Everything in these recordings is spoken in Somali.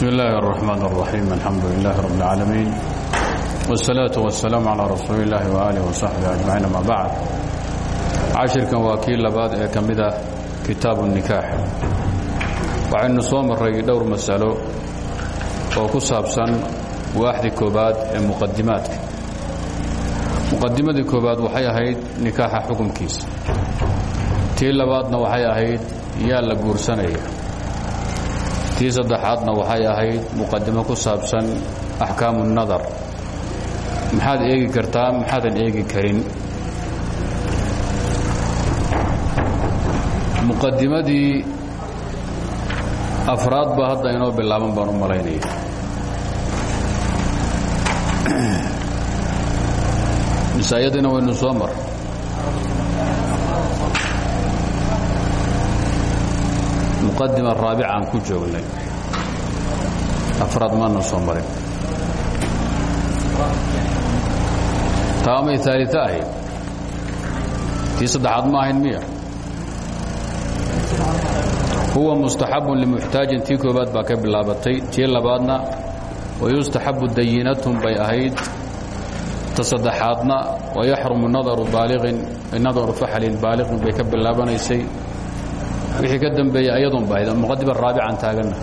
بسم الله الرحمن الرحيم الحمد لله رب العالمين والصلاة والسلام على رسول الله وآله وصحبه أجمعين ما بعد cashirkan waa kii labaad ee ka mid ah kitaabu الnikaax waxaynu soo maray dhowr masalo oo ku saabsan waaxdii koobaad ee muqadimaadka muqadimadii koobaad waxay ahayd nikaaxa xukunkiisa tii labaadna waxay ahayd yaa la guursanaya tii saddexaadna waxay ahayd muqadimo ku saabsan axkaamu الnadar maxaad eegi kartaa maxaadan eegi karin? Muqadimadii afraad baa hadda inoo bilaaban baan u malaynaya. Misaayadiina waynu soo mar muqadima raabica aan ku joognay. Afraad maana soo marin. Taamay aalita ahayd? Tii saddexaad ma ahayn miya? Huwa mustaxabun limuxtaajin tii koobaad baa ka bilaabatay. Tii labaadna wayustaxabu dayinatun bay ahayd. Ta saddexaadna wayaxrumu nadaru faxlin baaliqin bay ka bilaabanaysay wixii ka dambeeyey ayadun ba ahayd muqadima raabican taaganna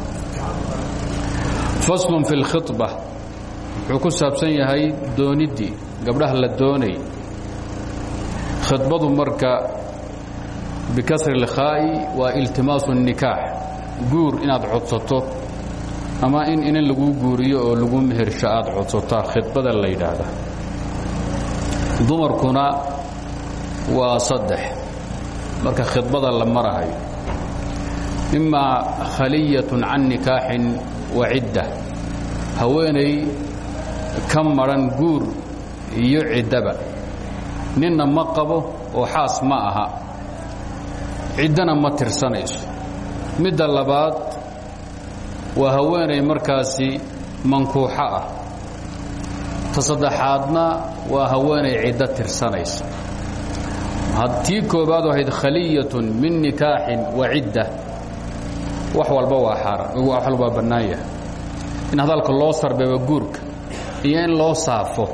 faslun fi اlkhiطba wuxuu ku saabsan yahay dooniddii gabdhaha la doonay khidbadu marka bikasri اlkhaa'i waa iltimaasu الnikaax guur inaad codsato ama in inin laguu guuriyo oo lagu mehersho aad codsataa khidbada la yidhaahdaa dumarkuna waa saddex marka khidbada la marahayo imaa khaliyaة can nikaaxin wa cidda haweenay ka maran guur iyo ciddaba ninna ma qabo oo xaas ma aha ciddana ma tirsanayso midda labaad waa haweenay markaasi mankuuxo ah ta saddexaadna waa haweenay ciddo tirsanaysa tii koobaad ahayd khaliyatun min nikaaxin wa cidda wax walba waa xaaraan wax bannaan yahay in hadalka loo sarbeebo guurka iyo in loo saafo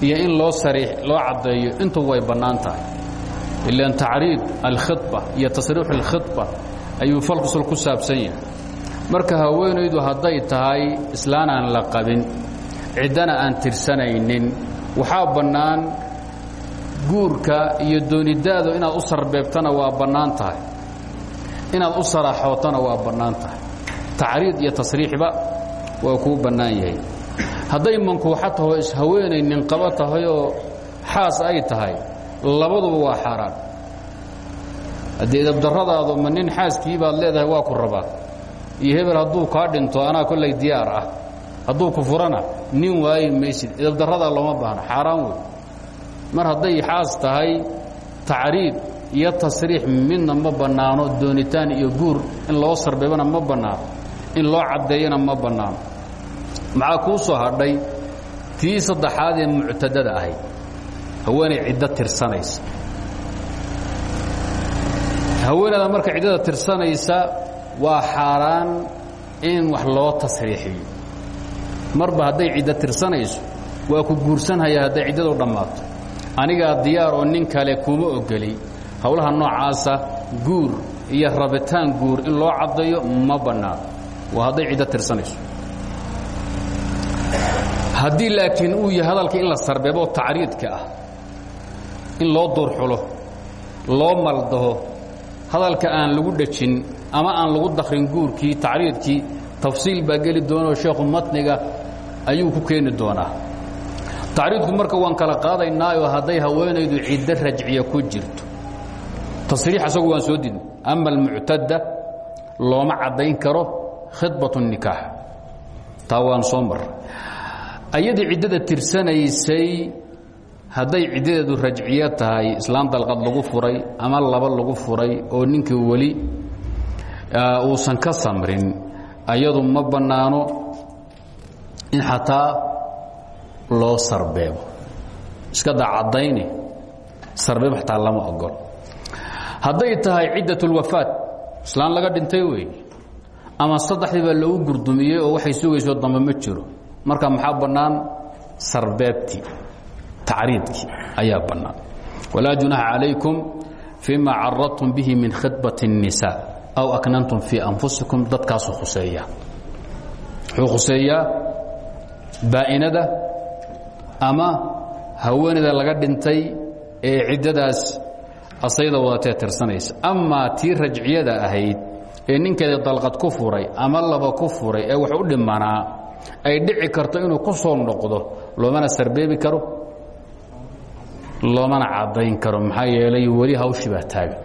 iyo in loo sariix loo caddeeyo intuba way bannaan tahay. Ilan tacriid alkhidba iyo tasriix alkhidba ayuu falkusul ku saabsan yahay. Marka haweenaydu hadday tahay islaan aan la qabin ciddana aan tirsanaynin waxaa bannaan guurka iyo doonidaadu inaad u sarbeebtana waa bannaan inaad u saraaxootana waa bannaan tahay. Tacriid iyo tasriixba waa kuu bannaan yahay. Hadday mankuuxo taho ishaweenay ninqabo tahay oo xaas ay tahay labaduba waa xaaraan. Haddii idabdarradaadu ma nin xaaskii baad leedahay waa ku rabaa. Iyo hebel hadduu kaa dhinto anaa kollay diyaar ah. Hadduu ku furana nin waayi maysid. Idabdarradaa looma baahno xaaraan wey mar hadday xaas tahay tacriid iyo tasriix midna ma bannaano doonitaan iyo guur in loo sarbeebana ma bannaano in loo caddeeyana ma bannaano. Maxaa kuu soo hadhay? Tii saddexaad ee muctadada ahayd haweenay ciddo tirsanaysa. Haweeneyda marka ciddada tirsanaysa waa xaaraan in wax loo tasriixiyo. Marba hadday ciddo tirsanayso waa ku guursanhaya hadday ciddadu dhammaato. Anigaa diyaar oo nin kale kuma ogeli howlaha noocaasa guur iyo rabitaan guur in loo caddayo ma bannaano. Waa hadday ciddo tirsanayso. Haddii laakiin uu yahay hadalka in la sarbeebo tacriidka ah in loo duurxulo loo maldaho hadalka aan lagu dhejin ama aan lagu dakrin guurkii tacriidkii tafsiil baa geli doonao sheekhu matniga ayuu ku keeni doonaa. Tacriidku marka waan kala qaadaynaayoo hadday haweenaydu ciddo rajciya ku jirto tasriix asagu waan soo didnay. Ama almuctadda looma caddayn karo khidbat nikaax. Taa waan soo marray. Ayadii ciddada tirsanaysay hadday ciddadeedu rajciyo tahay islaan dalqad lagu furay ama laba lagu furay oo ninkii weli uusan ka samrin ayadu ma bannaano in xataa loo sarbeebo. Iska daa caddayni sarbeeb xataa lama ogol hadday tahay ciddat اlwafaat islaan laga dhintay wey ama saddexdii baa loogu gurdumiyey oo waxay sugayso dambe ma jiro marka maxaa bannaan sarbeebtii tacriidkii ayaa bannaan walaa junaxa calaykum fima caradtum bihi min khidbat الnisaa aw aknantum fii anfusikum dadkaasuu khuseeya wuxuu khuseeyaa baa'inada ama haweeneyda laga dhintay ee ciddadaas asayda wadatee tirsanaysa. Amaa tii rajciyada ahayd ee ninkeeda dalqad ku furay ama laba ku furay ee wax u dhimanaa ay dhici karto inuu ku soo noqdo loomana sarbeebi karo loomana caddayn karo. Maxaa yeelay weli hawshii baa taagan.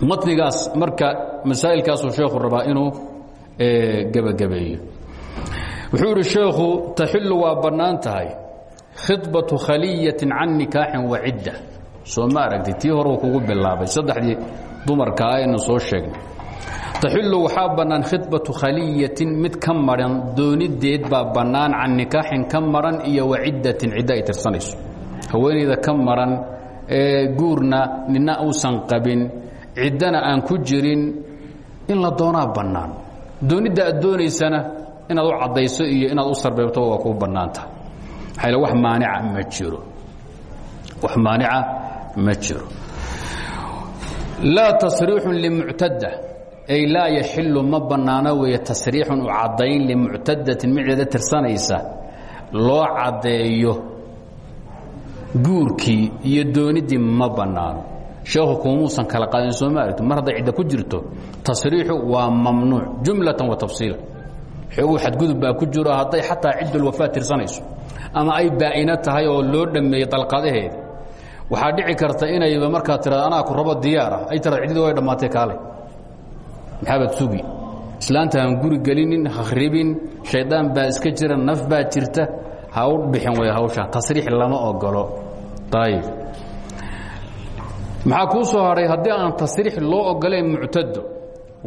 Matnigaas marka masaa'ilkaasuu sheekhu rabaa inuu gebagabeeyo wuxuu idhi sheekhu taxillu waa bannaan tahay khidbatu khaliyatin can nikaaxin wa cidda soo ma aragtay tii hore uu kugu bilaabay. Saddexdii dumarka ah aynu soo sheegnay. Taxillu waxaa bannaan khidbatu khaliyatin mid ka maran doonideed baa bannaan can nikaaxin ka maran iyo wa ciddatin ciddo ay tirsanayso. Haweenayda ka maran ee guurna nina uusan qabin ciddana aan ku jirin in la doonaa bannaan. Doonidda aad doonaysana inaad u caddayso iyo inaad u sarbeebto waa kuu bannaanta. Maxaa wax maanica ma jiro. Wax maanica ma jiro. Laa tasriixun limuctadda ay laa yaxilu ma bannaano weeye tasriixun u caddayn limuctadatin miceeda tirsanaysa iyo dooniddii ma bannaano. Sheekhu kuumuusan kala qaadin soo ma cidda ku jirto tasriixu waa mamnuuc jumlatan wa tafsiila. Xooguu xadgudub baa ku jiro hadday xataa ciddulwafaa tirsanayso ama ay baa'ino tahay oo loo dhammeeyey dalqadaheeda waxaa dhici karta inayba markaa tirado anaa ku rabo diyaar ah. Ay tirado ciddii way dhammaatay kaale. Maxaabaad sugi islaanta aan guri gelinin hakhribin shaydaan baa iska jira naf baa jirta. Ha u bixin way hawshaan tasriix lama ogolo ayib maxaa kuu soo hadhay haddii aan tasriix loo ogolayn muctado?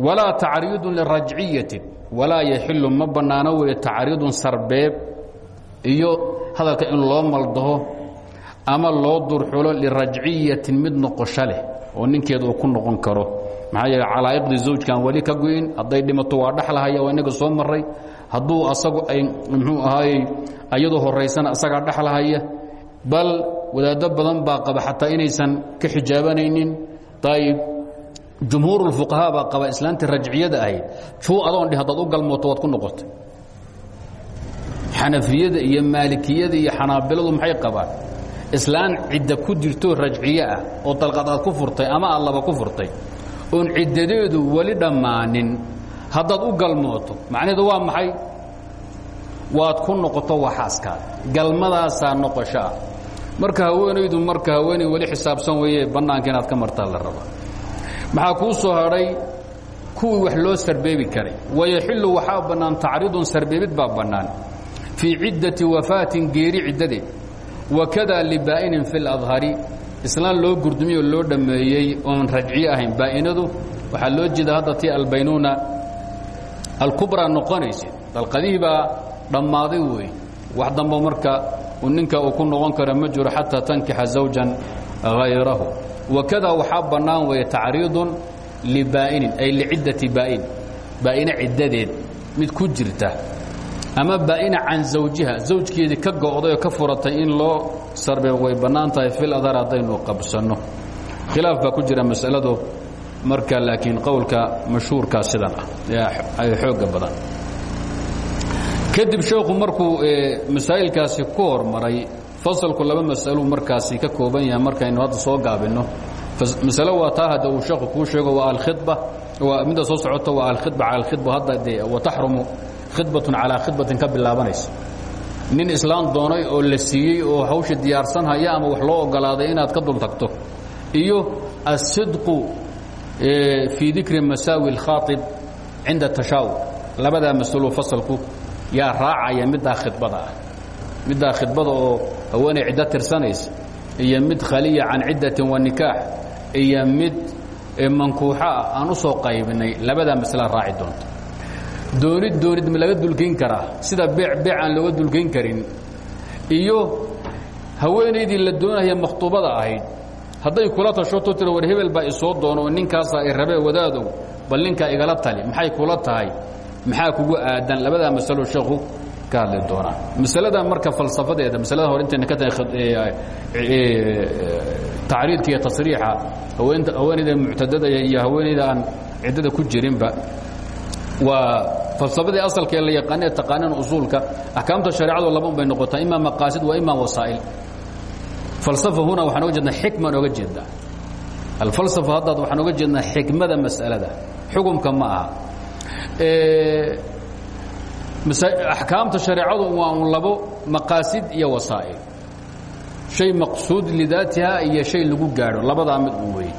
Walaa tacriidun lirajciyatin walaa yaxilu ma bannaano weeye tacriidun sarbeeb iyo hadalka in loo maldaho ama loo durxulo lirajciyatin mid noqosho leh oo ninkeeda uu ku noqon karo. Maxaa yeele calaa'iqdii zawjkan weli ka goyn hadday dhimato waa dhexlahaya waa inaga soo maray hadduu asagu ay muxuu ahaayey ayadu horaysana asagaa dhexlahaya bal wadaaddo badan baa qaba xataa inaysan ka xijaabanaynin ayib jumhuur اlfuqahaa baa qaba islaantii rajciyada ahayd juu adoon dhih haddaad u galmooto waad ku noqotay. Xanafiyada iyo maalikiyada iyo xanaabiladu maxay qabaan islaan cidda ku jirto rajciye ah oo dalqad aad ku furtay ama aad laba ku furtay oon ciddadeedu weli dhammaanin. Haddaad u galmooto macnaheedu waa maxay? Waad ku noqoto waa xaaskaada galmadaasaa noqosho ah marka haweenaydu marka haweenay weli xisaabsan weeye bannaanka inaad ka martaa la raba maxaa kuu soo hadhay? Kuwii wax loo sarbeebi karay. Wayaxillu waxaa bannaan tacriidun sarbeebid baa bannaan. Fii ciddati wafaatin geeri ciddadeed wakada libaa'inin fi اladhari islaan loo gurdumiyoo loo dhammeeyey oon rajciye ahayn baa'inadu waxaa loo jeeda hadda tii albaynuuna noqonaysa dalqadihii baa dhammaaday wey wax dambo marka ninka uu ku noqon kara ma jiro xataa tankixa zawjan hayrahu wakada waxaa bannaan weeye tacriidun libaa'inin ay liciddati baa'in baa'ine ciddadeed mid ku jirta ama baa'ina can zawjiha zawjkeedii ka go'day oo ka furatay in loo sarbeebo way bannaan tahay fil adhar haddaynu qabsanno. Khilaaf baa ku jira masaladu marka laakiin qowlka mashhuurkaa sidan ah ee xooga badan. Kadib sheekhu markuu masaa'ilkaasi ku hormaray fasalku laba mas'aluu markaasi ka kooban yahay markaynu hadda soo gaabinno. Masalo waa taa hadda uu sheekhu kuu sheego waa alkhidba waa midda soo socoto waa alkhidba cala alkhidba hadda dee wataxrumu khidbatun calaa khidbatin ka bilaabanaysa nin islaan doonay oo la siiyey oo hawsha diyaarsan haya ama wax loo ogolaaday inaad ka dul tagto iyo asidqu fii dikri masaawi اlkhaaطib cinda tashaawur labadaa masalo fasalku yaa raacaya middaa khidbada ah. Middaa khidbada oo haweenay ciddo tirsanaysa iyo mid khaliya can ciddatin wa nikaax iyo mid mankuuxo ah aan u soo qaybinay labadaa masla raaci doonta doonid doonid ma laga dulkayn karaa? Sida beec beec aan looga dulkayn karin. Iyo haweenaydii la doonaya makhtuubada ahayd. Hadday kula tashoto tira war hebel baa isoo doono oo ninkaasaa i rabee wadaadow bal ninkaa igala tali. Maxay kula tahay? Maxaa kugu aadan? Labadaa masalo sheekhu ka hadli doonaa. Masaladan marka falsafadeeda masalada hore intayna ka tahay tacriidka iyo tasriixa haweenayda muctadada iyo haweenayda aan ciddada ku jirinba waa falsafadii asalkee la yaqaanee taqaaneen usuulka axkaamta shareecadu laban bay noqotaa ima maqaasid waa ima wasaa'il. Falsafa huna waxaan oga jeednaa xikmaan oga jeednaa alfalsafa haddaad waxaan oga jeednaa xikmada mas'alada xukumka ma aha. Axkaamta shareecadu waa un labo maqaasid iyo wasaa'il. Shay maqsuud lidaatiha iyo shay lagu gaadho labadaa mid un weeye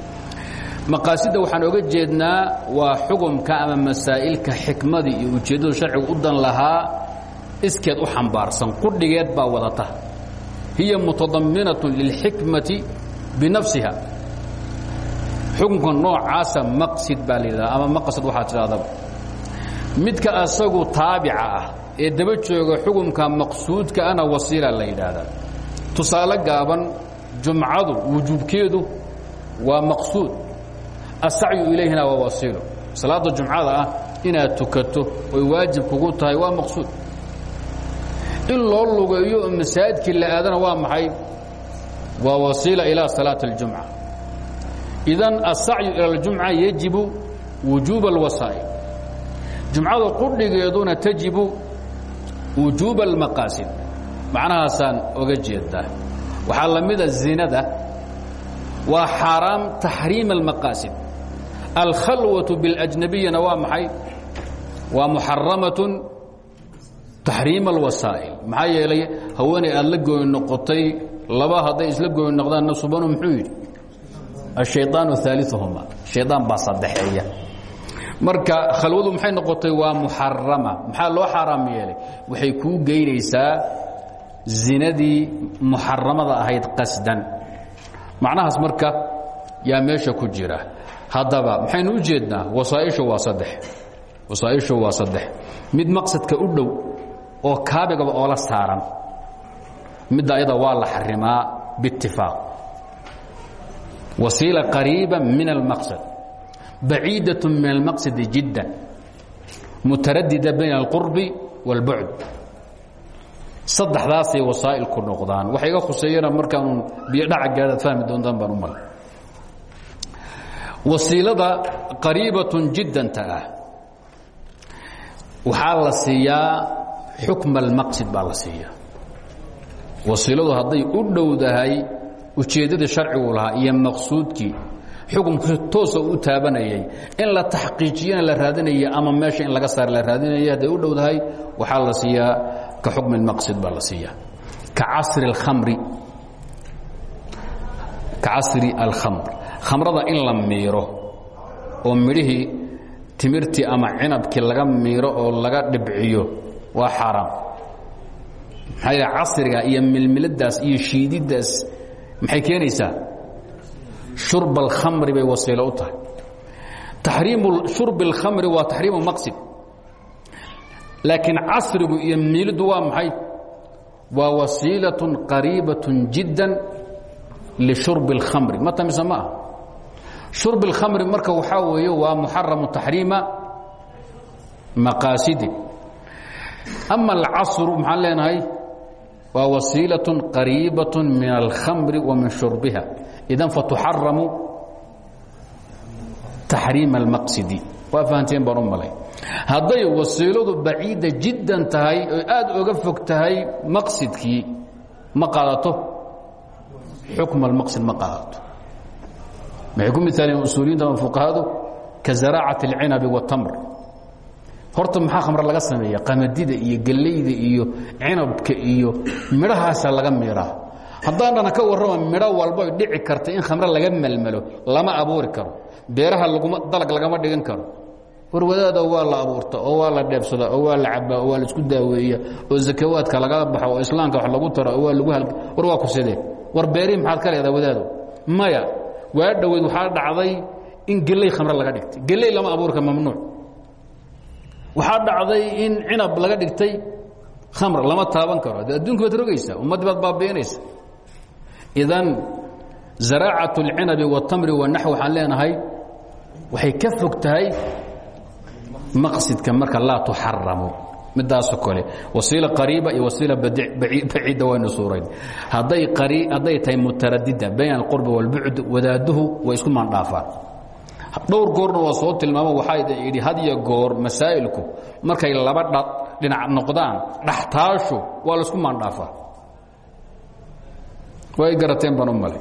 maqaasidda waxaan oga jeednaa waa xukumka ama masaa'ilka xikmadii iyo ujeeddadu sharcigu u dan lahaa iskeed u xambaarsan qudhigeed baa wadata. Hiya mutadaminatu lilxikmati binafsiha. Xukunka noocaasa maqsid baa la yidhahda ama maqsad waxaa tidhahdaba midka asagu taabica ah ee daba jooga xukumka maqsuudka ana wasiila la yidhaahdaa tusaale gaaban jumcadu wujuubkeedu waa maqsuud asacyu ilayhina waa wasiilo salaada jumcada ah inaad tukato oy waajib kugu tahay waa maqsuud in loo lugeeyo oo masaajidkii la aadana waa maxay waa wasiila ilaa salaati اljumca idan asacyu ila اljumca yajibu wujuuba اlwasaa'il jumcada qudhigeeduna tajibu wujuuba اlmaqaasid macnahaasaan oga jeedaa waxaa la mida zinada waa xaaraam taxriim اlmaqaasid alkhalwaةu biاlأjnabiyana waa maxay waa muxaramaة taxriim alwasaa'il maxaa yeelay haweeney aad la gooyn noqotay laba hadday isla gooyn noqdaanna subanu muxuu yidhi ashayطaanu ثaaliثuhuma shayطaan baa saddexeeya marka khalwadu maxay noqotay waa muxarama maxaa loo xaaraam yeelay waxay kuu geynaysaa zinadii muxaramada ahayd qasdan macnahaas marka yaa meesha ku jira haddaba maxaynu u jeednaa wasaaishu waa saddex. Wasaaishu waa saddex. Mid maqsadka u dhow oo kaabigaba oola saaran midda ayada waa la xarimaa biitifaaq wasiila qariiba min almaqsad baciidaة min almaqsadi jidda mutaradida bayna alqurbi wاlbucd saddexdaasay wasaa'ilku noqdaan. Waxa iga khuseeyana markaanu biyo dhaca gaadaad fahmi doontaan baan u mara wasiilada qariibatun jiddanta ah. Waxaa la almaqsid baa wasiiladu hadday u dhowdahay ujeeddadii sharcigu lahaa iyo maqsuudkii xukumku toosa u taabanayay. In la taxqiijiyana la raadinaya ama meesha in laga saar la raadinaya hadday u dhowdahay waxaa la siiyaa ka xukmi maqsid baa ka casri اlkhamri ka casri alkhamr khamrada in la miiro oo midhihii timirtii ama cinabkii laga miiro oo laga dhibciyo waa xaaraam maxaa yidhaha casriga iyo milmiladaas iyo shiididaas maxay keenaysaa shurb alkhamri bay wasiilo u tahay taxriimu shurbi اlkhamri waa taxriimu maqsid laakiin casrigu iyo miilidu waa maxay waa wasiilaة qariibaة jidda lishurbi اlkhamri ma tamise ma ah shurbi اlkhamri marka waxaa weeye waa muxaramu taxriima maqaasidi ama alcasru maxaan leenahay waa wasiilaة qariibaة min alkhamri wa min shurbiha idan fatuxaramu taxriima اlmaqsidi waa fahanteen baan u malay hadday wasiiladu baciida jiddan tahay oo aad oga fog tahay maqsidkii ma qaadato xukm almaqsid ma qaadato maxay ku miaaleen usuuliyiinta ama fuqahadu? Ka zaraacati اlcinabi watamr horta maxaa khamre laga sameeya qamadida iyo gellayda iyo cinabka iyo midhahaasa laga miiraa. Haddaan dhana ka warrama midho walba dhici karta in khamre laga melmelo lama abuuri karo. Beeraha dalag lagama dhigan karo. War wadaada waa la abuurta oo waa la dheebsada oo waa la cabaa oo waa la isku daaweeya oo zakawaadka laga baxo oo islaamka wax lagu taro oo waa lagu war waa ku sidee? War beerihi maxaad ka leedaha wadaado maya waa waxaa dhacday in geley khamre laga dhigtay. Geley lama abuurka mamnuuc. Waxaa dhacday in cinab laga dhigtay khamr lama taaban karo. Adduunka baad rogaysaa ummaddii baad baabi'inaysa idan zaraacat اlcinabi waاtamri wanax waxaan leenahay waxay ka fog tahay maqsidka marka laa tuxaramu midaasoo kale wasiila qariiba iyo wasiila baciida waynu suurayn. Hadday tahay mutaradida bayn alqurbi walbucd wadaaduhu way isku maandhaafaan. Dhowr goorna waa soo tilmaamo waxaa idhi had iyo goor masaa'ilku markay laba dhinac noqdaan dhaxtaashu waa la isku maandhaafaa way garateen baan u malay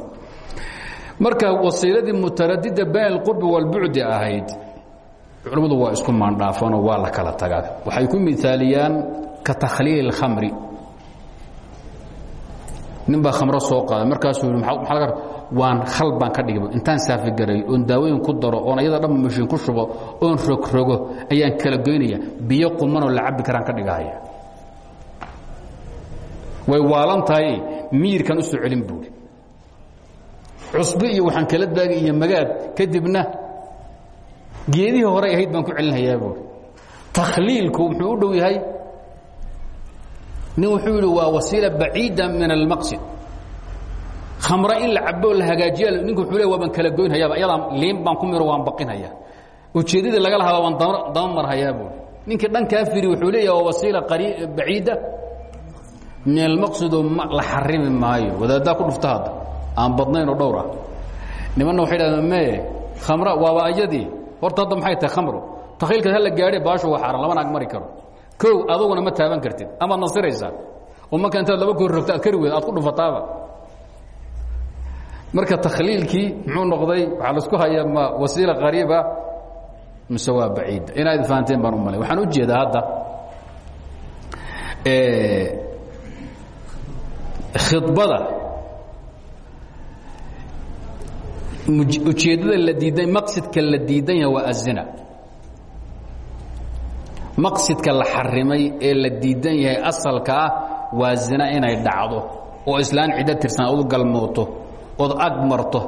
marka wasiiladii mutaradida bayn alqurbi walbucdi ahayd culimmadu waa isku maandhaafanoo waa la kala tagaa waxay ku miaaliyaan ka takhliil اkhamri nin baa soo qaaday markaasuu yii maa waan khal ka dhigba intaan saafigaray oon daawooyin ku daro oon ayada dhanba mashiin ku shubo oon rogrogo ayaan kala goynaya biyo qumanoo la cabbi karaan ka dhigahaya way waalan tahay miirkan u buuri cusbe iyo waxaan kala daagay iyo magaad kadibna geedihii horay ahayd baan ku celinhayaa buui takhliilku muxuu u dhow yahay nin wuxuu yidhi waa wasiila baciida min almaqsid. Khamra in la caboo la hagaajiya ninku wuxuu le waa baan kala goynhayaaba iyadaan liin baan ku miro waan baqinhayaa ujeeddadii laga lahaa waan daba marhayaa buui ninkii dhankaa firi wuxuu leeyaha waa wasiila baciida min almaqsidoo la xarimi maayo. Wadaaddaa ku dhufta hadda aan badnayn oo dhowr ah. Nimanna waxay dhahdeen me khamra waaba ayadii horta hadda maxay tahay khamru? Takhiilkaad hala gaadhe baashu waa xaaran lama naag mari karo. Kow aduguna ma taaban kartid. Amaad nasiraysaa oo marka intaad laba koor rogto aad kari weyd aad ku dhufataaba. Marka takhliilkii muxuu noqday waxaa la isku hayaa ma wasiila qariiba mise waa baciida inaad fahanteen baan u malay. Waxaan u jeedaa hadda khidbada ujeeddada la diidan maqsidka la diidan waa azina maqsidka la xarimay ee la diidan yahay asalka ah waa zina inay dhacdo oo islaan ciddo tirsan ood galmooto ood ag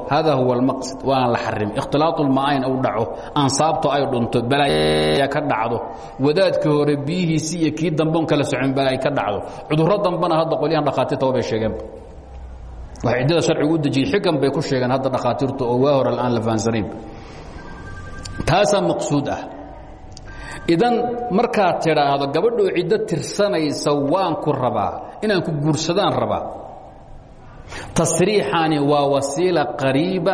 hada huwa almaqsid waana la xarimay. Ikhtilaaطulma'ayn u dhaco ansaabto ay dhunto balaaya ka dhacdo. Wadaadka hore biyihiisii iyo kii damboon kala socon balaay ka dhacdo. Cudurro dambana hadda qolyahan dhakhaatiirta wabay sheegeenba waa ciddada sharcigu u dejiyey xigan bay ku sheegeen hadda dhakhaatiirtu oo waa hor aan la fahansanayn taasaa maqsuud ah. Idan markaad tidhaahdo gabadhoo ciddo tirsanaysa waan ku rabaa inaan ku guursadaan rabaa. Tasriixani waa wasiila qariiba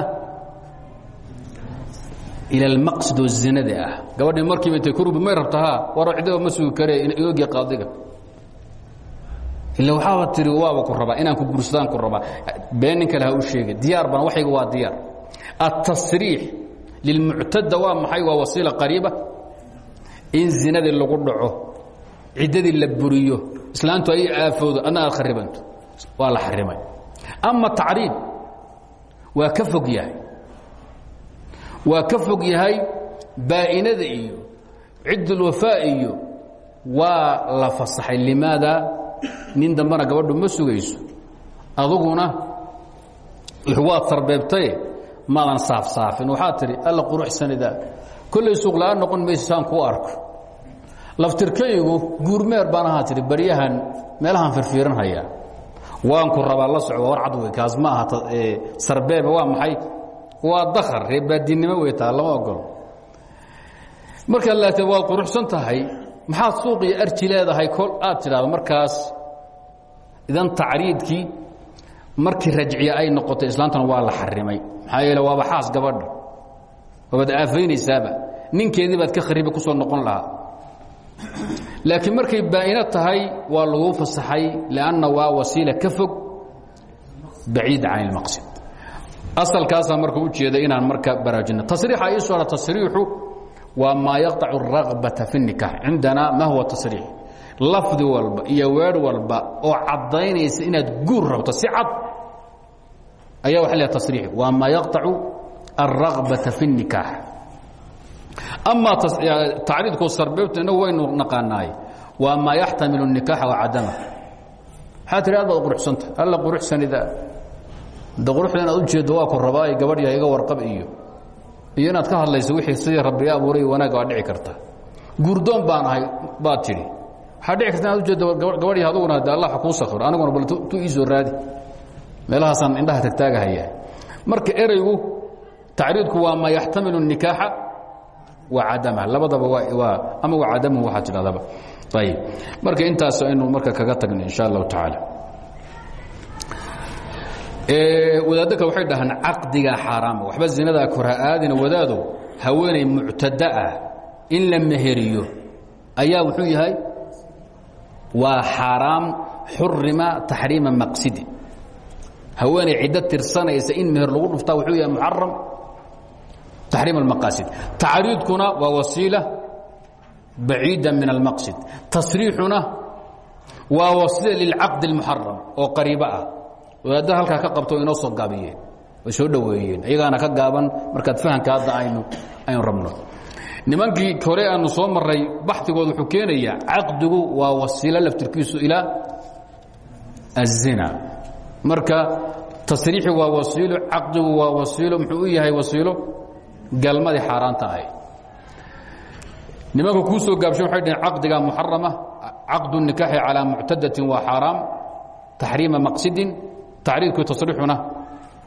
ila almaqsid oo zinada ah. Gabadhii markiiba intay kurubi may rabta ha war ciddaba ma sugi kare iogii qaadiga ila waxaaba tiri waaba ku rabaa inaan ku guursadaan ku rabaa been nin kale ha u sheegin diyaar baan waxayga waa diyaar التصريix lilmuctada waa maxay waa wasiila qariiba in zinadii lagu dhaco ciddadii la buriyo islaantu ay aafowdo adna aad kharibanto waa la xarimay ama tacriib waa ka fog yahay waa ka fog yahay baa'inada iyo ciddulwafaa iyo waa la fasaxay limaada nin dambana gabadhu ma sugayso. Aduguna waad sarbeebtaye maadan saafsaafin. Waxaad tidhi alla quruxsanidaa kollay suuqla'aan noqon mayso saan kuu arko. Laftirkaygu guurmeer baan ahaa tidhi baryahan meelahaan firfiiran hayaa. Waan ku rabaa la socdo war cad wey kaas ma aha sarbeeba waa maxay? Waa dakar reebaadinnimo wey taa lama ogolo markaad laagtee waad quruxsan tahay maxaad suuqiyo arji leedahay? Kol aad tidhaahdo markaas idan tacriidkii markii rajciye ay noqotay islaantana waa la xarimay. Maxaa yeele waaba xaas gabadha waabaad aafaynaysaaba ninkeedii baad ka khariba ku soo noqon lahaa. Laakiin markay baa'ino tahay waa laguu fasaxay lianna waa wasiila ka fog baciid can ilmaqsid asalkaasaa marka u jeeda inaan marka baraajino tasriixa ii soo tasriixu waa maa yaqطacu الragbata fi الnikaax cindana ma huwa tasriix lafdi walba iyo weer walba oo caddaynaysa inaad guur rabto si cad ayaa waa la tasriix waa maa yaqطacu الragbata fi الnikaax ama tacriidku sarbeebta inagu waynu naqaanaay waa maa yaxtamilu الnikaaxa wacadama maxaa tihi aad baad quruxsanta alla quruxsanida da quruxda inaad ujeeddo waa ku rabaa gabadh yaha iga warqab iyo iyo inaad ka hadlayso wixii sidii rabbiga abuuray wanaagga waa dhici karta. Guurdoon baan ahay baad tidhi. Waxaa dhici karta inaad ujeeddo gabadh yaha aduguna de allah kuu sakhiro aniguna bal tu ii soo raadi. Meelahaasaan indhaha tagtaagahaya. Marka ereygu tacriidku waa maa yaxtamilu الnikaaxa wacadamah labadaba waa ama wacadamuhu waxaad tidhahdaba ayib. Marka intaas aynu marka kaga tagna insha allahu tacaala wadaaddo kale waxay dhahaan caqdigaa xaaraama waxba zinadaa kora aadina wadaadow haweenay muctada ah in la meheriyo ayaa wuxuu yahay waa xaaraam xurima taxriima maqsidi. Haweenay ciddo tirsanaysa in meher lagu dhuftaa wuxuu yahay muxaram taxriim almaqaasid tacriidkuna waa wasiila baciida min almaqsid tasriixuna waa wasiila lilcaqdi اlmuxaram oo qariibo ah wadaadda halkaa ka qabto inoo soo gaabiyeen way soo dhoweeyeen. Iyagaana ka gaaban markaad fahamka hadda aynu aynu rabno. Nimankii hore aanu soo maray baxdigood wuxuu keenayaa caqdigu waa wasiilo laftirkiisu ilaa الzina marka tasriixi waa wasiilo caqdigu waa wasiilo muxuu yahay wasiilo galmadii xaaraanta ahayd nimanka kuu soo gaabshay waxay dhaheen caqdiga muxarama caqdu nikaaxi calaa muctadatin waa xaaraam taxriima maqsidin tacriidku tasriixuna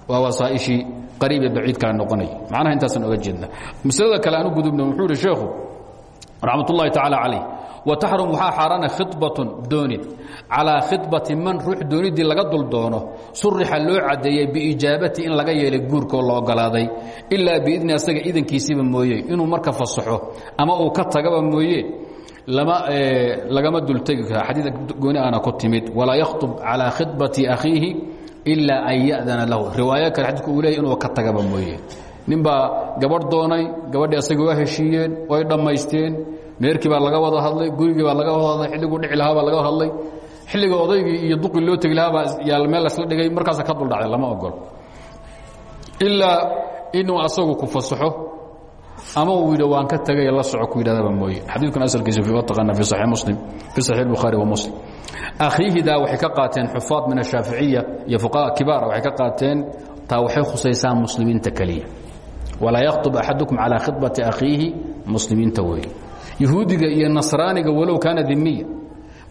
waa wasaa'ishii qariib ee baciid kala noqonay. Macnaha intaasaan oga jeedna. Maslada kale aan u gudubna wuxuu ihi sheekhu raxmat ullahi tacaala calayh wa taxrum waxaa xaaraana khibatun doonid. Calaa khibati man ruux dooniddii laga dul doono surixa loo caddeeyey biijaabati in laga yeelay guurkaoo la ogolaaday. Ilaa biidni asaga idankiisiiba mooye inuu marka fasaxo ama uu ka tagaba mooye eh, lagama dultegi kara. Xadiid gooni aana ku timid walaa yakhtub calaa khibati akhiihi ilaa an ya'dana lahu. Riwaayo kale xadiidku uu leeyay inuu ka tagaba mooye. Nin baa gabadh doonay gabadhii asaga waa heshiiyeen way dhammaysteen. Meerkii baa laga wada hadlay gurigii baa laga wada hadlay xilliguu dhici lahaa baa laga hadlay. Xilliga odaygii iyo duqii loo tegi lahaabaa yaal meel lasla dhigay markaasa ka duldhacday lama ogolo ilaa inuu asagu ku fasaxo ama uu yidhi waan ka tegay la soco ku yidhahdaba mooye. Xadiidkan asalkiisa wa taqaana fi saxiix muslim fi saxiix bukhaari wa muslim. Akhiihidaa waxay ka qaateen xufaad min ashaaficiya iyo fuqaha kibaara waxay ka qaateen taa waxay khusaysaa muslimiinta keliya walaa yakhtub axadukum calaa khidbati akhiihi muslimiinta weeye yahuudiga iyo nasraaniga walow kaana dimiya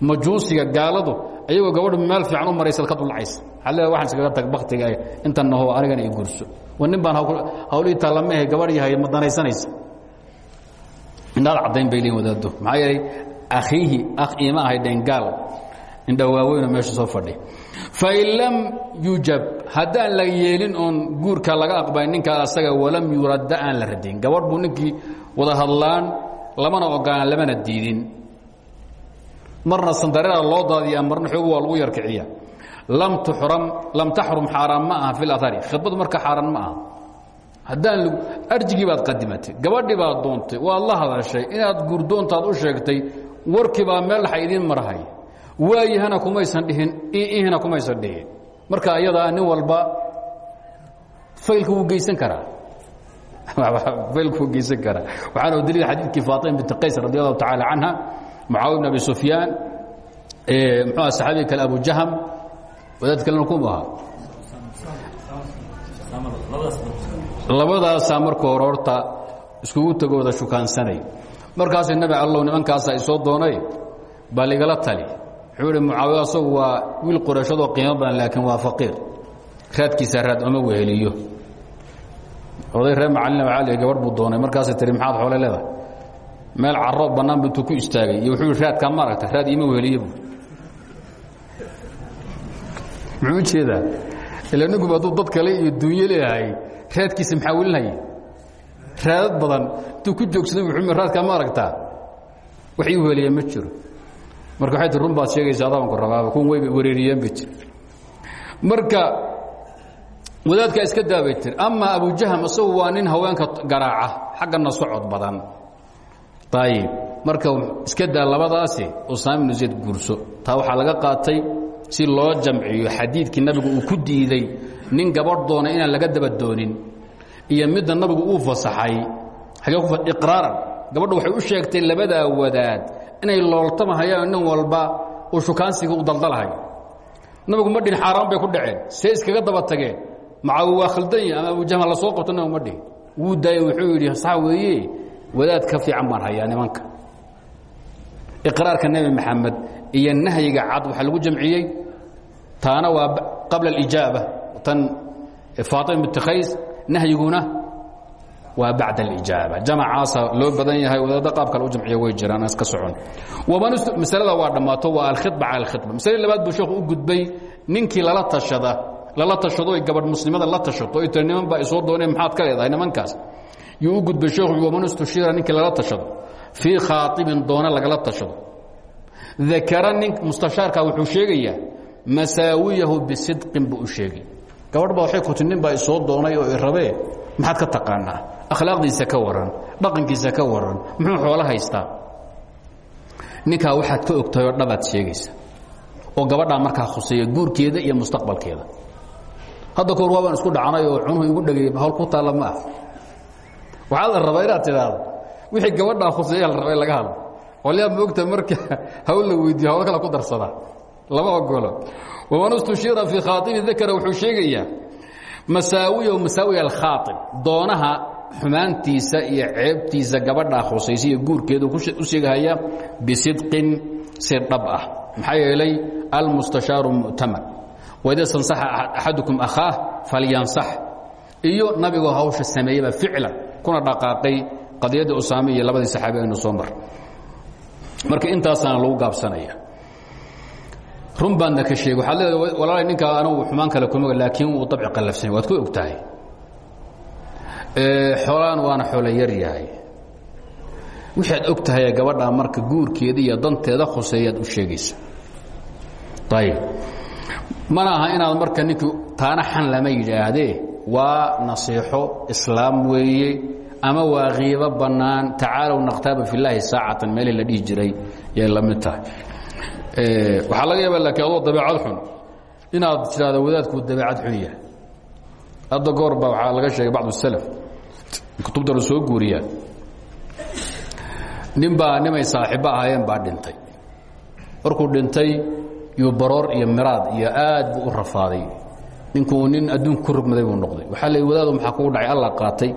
majuusiga gaaladu ayagoo gabadhu meel fiican u maraysa ka duldhacaysa ale waxaan iskaga tag baktiga intan naho anigana i gurso nin baan hawlihii taallamahe gabadh yahay ma danaysanaysa indhaad caddayn bay leeyin wadaado maxaa yeelay akhiihi akh iima meesha soo fadhi. Fain lam yujab haddaan la yeelin oon guurka laga aqbalin ninkaa asaga walam yuradda aan la radin. Gabadh buu ninkii wada hadlaan lamana ogolaan lamana diidin. Marna sandareera loo daadiyaa marna xoogu waa lagu yarkiciya lam taxrum xaaraan ma aha fi اlahari khidbadu marka xaaraan ma aha. Haddaan arjigii baad qadimatay gabadhii baad doontay waad la hadashay inaad guurdoontaad u sheegtay warkii baa meel dhaxa idiin marhay. Waayahana kumaysan dhihin ihina kumaysan dhihin. Marka ayadaa nin walba faylka wuu geysan karaa. Faylka wuu geysan karaa. Waxaana u daliil xadiidkii faatima binti qays radi allahu tacaala canha mucaawiya bn abi sufyaan muxuu aha saxaabiga kale abu jaham wadaad kalena kuma aha labadaasaa marka hore horta iskugu tego wada shukaansanay markaasay nabi allow nimankaasaa isoo doonay baa tali. Wuxuu ihi mucaawiya waa wiil qorashadoo qiimo badan laakiin waa faqiir. Raadkiisa raad oma weheliyo. Oday reer macalina macaaliga gabadh buu doonay. Markaasay tihi maxaad xoole leedahay? Meel caro bannaan bu ku istaagay. Iyo wuxuu raadkaa ma raad iima weheliye bu muxuu u jeedaa? Ila ninku hadduu dad kale iyo dunyo leeyahay. Raadkiisa maxaa welinhaya raadad badan. Intuu ku joogsaday wuxuu raadkaa ma aragtaa? Wax ii weheliya ma jiro. Marka waxay ti run baad sheegaysa adabanku rabaaba kuwan wayba wareeriyeen bay tir marka wadaadkaa iska daabay tir ama abujaham isagu waa nin haweenka garaaca xaggana socod badan. Ayib marka iska daa labadaasi usaama ibnu zayd guurso. Taa waxaa laga qaatay si loo jamciyo xadiidkii nabigu uu ku diiday nin gabadh doona inaan laga daba doonin iyo midda nabigu uu fasaxay iqraaran. Gabadhu waxay u sheegtay labadaa wadaad inay looltamahayaan nin walba uu shukaansiga u daldalahay nabigu ma dhihin xaaraan bay ku dhaceen see iskaga daba tageen. Macaawi waa khaldanya ama abujahma la soo qabto nabigu ma dhihin. Wuu daayey wuxuu yidhi sax weeye wadaad ka fiican baan hayaa nimanka iqraarka nebi maxamed iyo nahyiga cad waxaa lagu jamciyey. Taana waa qabla alijaaba. Tan faatima binti khays nahyiguna waa bacd اlijaaba jamacaasa loo badan yahay wadaadda qaab kale u jamciya way jiraan iska socon. Masalada waa dhammaato waa alkhidba cala alkhidba. Masale labaad buu sheekhu u gudbay ninkii lala tashada lala tashado ay gabadh muslimada la tashato ay tiri niman baa isoo dooneen maxaad ka leedahay nimankaas? Yuu u gudbay sheekhu waman istushira ninkii lala tashado fii khaaibin doona lagala tashado dakara nin mustashaarka wuxuu sheegayaa masaawiyahu bisidqin buu u sheegay. Gabadh ba waxay kuti nin baa isoo doonay oo irabee maxaad ka taqaanaa? Akhlaaqdiisa ka waran dhaqankiisa ka waran muxuu xoolo haystaa? Ninkaa waxaad ka ogtahay oo dhabaad sheegaysa oo gabadhaa markaa khuseeya guurkeeda iyo mustaqbalkeeda. Hadda kahor waabaan isku dhacnay oo cunuhu igu dhegay hawl ku taalla ma ah. Waxaa la rabaa inaad tidhaahdo wixii gabadhaa khuseeya la raba laga hadlo qolyaa moogta marka hawl la weydiiyo hawlo kale ku darsadaa lama ogolo waman istushira fii khaaطibi dakara wuxuu sheegayaa masaawiya alkhaaطib doonaha xumaantiisa iyo ceebtiisa gabadhaa khusaysa iyo guurkeedu u sheegahaya bisidqin si dhab ah. Maxaa yeelay almustashaaru mu'tamar waida stansaxa axadukum akhaah falyansax iyo nabigoo hawsha sameeyeba ficlan kuna dhaqaaqay qadiyadda usaame iyo labadii saxaabi aynu soo mar. Marka intaasaana lagu gaabsanaya. Run baadna ka sheeg waxaad leedahay walaalay ninkaa anagu xumaan kale kuma laakiin wuu dabci qallafsanya waad ku og tahay. Xoolaan waana xoolo yar yahay. Waxaad og tahay gabadhaa marka guurkeeda iyo danteeda khuseeyaad u sheegaysa. Ayib mana aha inaad marka ninkii taana xan lama yidhaahdee? Waa nasiixo islaam weeye ama waa kiibo bannaan tacaalow nakhtaaba filaahi saacatan meelii la dhihi jiray yay la mid tahay. Waxaa laga yaaba laakiin adoo dabeecad xun inaad tidhahdo wadaadku dabeecad xun yahay. Hadda goor baa waxaa laga sheegay bacdu salaf kutubta la soo guuriyaa. Nin baa nimay saaxiibbo ahaayeen baa dhintay. Markuu dhintay iyo baroor iyo miraad iyo aad buu u rafaaday. Ninkuu nin adduunka ku rogmaday buu noqday. Waxaa la wadaadu maxaa kugu dhacay? Alla qaatay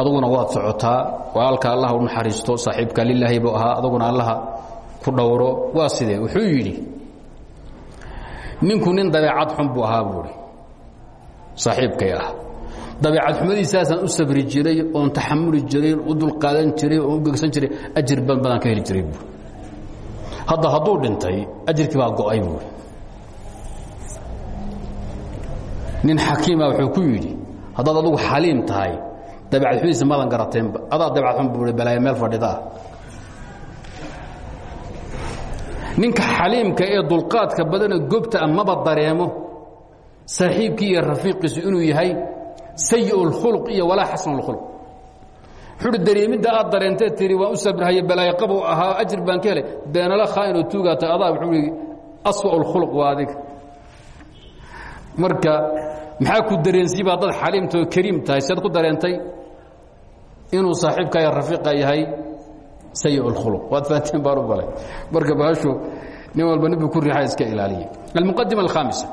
aduguna waad socotaa walaalka allaha u naxariisto saaxiibka lilaahi buu ahaa aduguna allaha ku dhowro waa sidee? Wuxuu yidhi ninku nin dabeecad xun buu ahaa buuhi saaxiibkay ah dabeecad xumadiisaasaan u sabri jiray oon taxamuli jiray u dulqaadan jiray oon u gegsan jiray ajir badan badaan ka heli jiray buui hadda hadduu dhintay ajirkii baa go'ay buui nin xakiima wuxuu ku yidhi haddaad adugu xaliim tahay dabeecadxudiisa madan garateenba adaa dabeecadxun buui balaayo meel fadhidaah ninka xaliimka ee dulqaadka badana gobtaa ah maba dareemo saaxiibkii iyo rafiiqiisu inuu yahay sayiulkhuluq iyo walaa xasanulkhuluq xuri dareemidda aad dareentee tihi waan u sabrhaye balaayo qabow ahaa ajir baan ka helay. Beenala khaainoo tuugaata adaa wuxuui aswaulkhuluq waa adiga. Marka maxaa ku dareensiiba dad xaliimtaoo kariim tahay? Siad ku dareentay? Inuu saaxiibka iyo rafiiqa yahay sayi اlkhuluq waad fahanteen baan u balay marka bahashu nin walba ninbuu ku riixa iska ilaaliya almuqadima alkhaamisa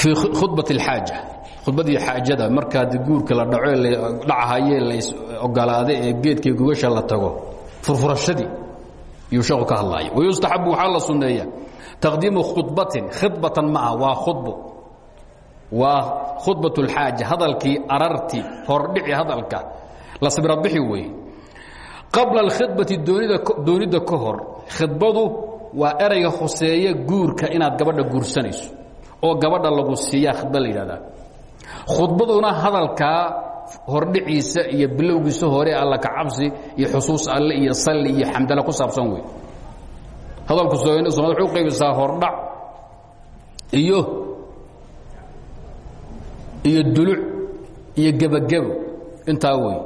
fii khudbat اlxaaja khudbadii xaajada markaad guurka la dhaco dhacahaye las ogolaada ee geedkii gogasha la tago furfurashadii yuu sheeku ka hadlaya wayustaxabu waxaa la sunneeya taqdiimu khudbatin khidbatan maaha waa khudbo waa khudbat اlxaaja hadalkii ararti hordhici hadalka. La sibirabixi weeye qabla alkhidbati doonidda ka hor khidbadu waa erayga khuseeya guurka inaad gabadha guursanayso oo gabadha lagu siiyaa khidba la yidhahdaa. Khudbaduna hordhiciisa iyo bilowgiisa hore alla ka cabsi iyo xusuus alle iyo salli iyo xamdala ku saabsan wey hadalku soomad waxay u qaybisaa hordhac iyo iyo duluc iyo gebagebo. Intaa wey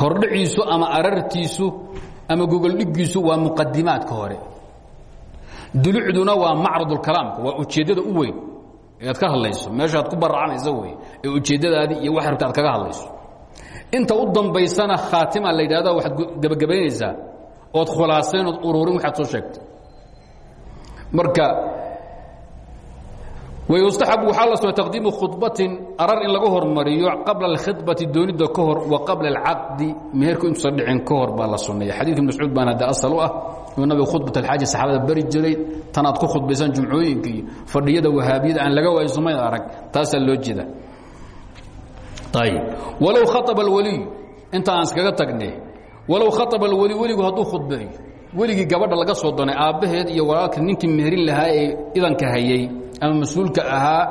hordhiciisu ama arartiisu ama gogoldhigiisu waa muqadimaadka hore. Dulucduna waa macradulkalaamka waa ujeeddada u weyn. Ee ka hadlayso meeshaad ku baracanaysa wey ee ujeeddadaadii iyo wax aad kaga hadlayso. Inta u dambaysana khaatima la yidhahda waxaad gebagabaynaysaa ood khulaasayn ood ururin waxaad soo sheegtay. Marka wayustaxab waxaa la suga taqdiimu khudbatin arar in laga hormariyo qabla alkhidbati doonidda ka hor wa qabla alcaqdi. Meherku intuusan dhicin ka hor baa la sunneeya xadiidka mascuud baana hadda asal u ah. Inuu nabigu khudbat alxaaji saxaabada bari jiray tan aad ku khudbaysaan jumcooyinka iyo fadhiyada wahaabiyada aan laga waayo sumayn arag taasaa loo jeeda. Ayb walow khaaba alweliyu inta aan iskaga tagnay walow khaaba alweli weligu hadduu khudbeeyo weligii gabadha laga soo doonay aabbaheed iyo walaalka ninkii meherin lahaa ee idanka hayay ama mas'uulka ahaa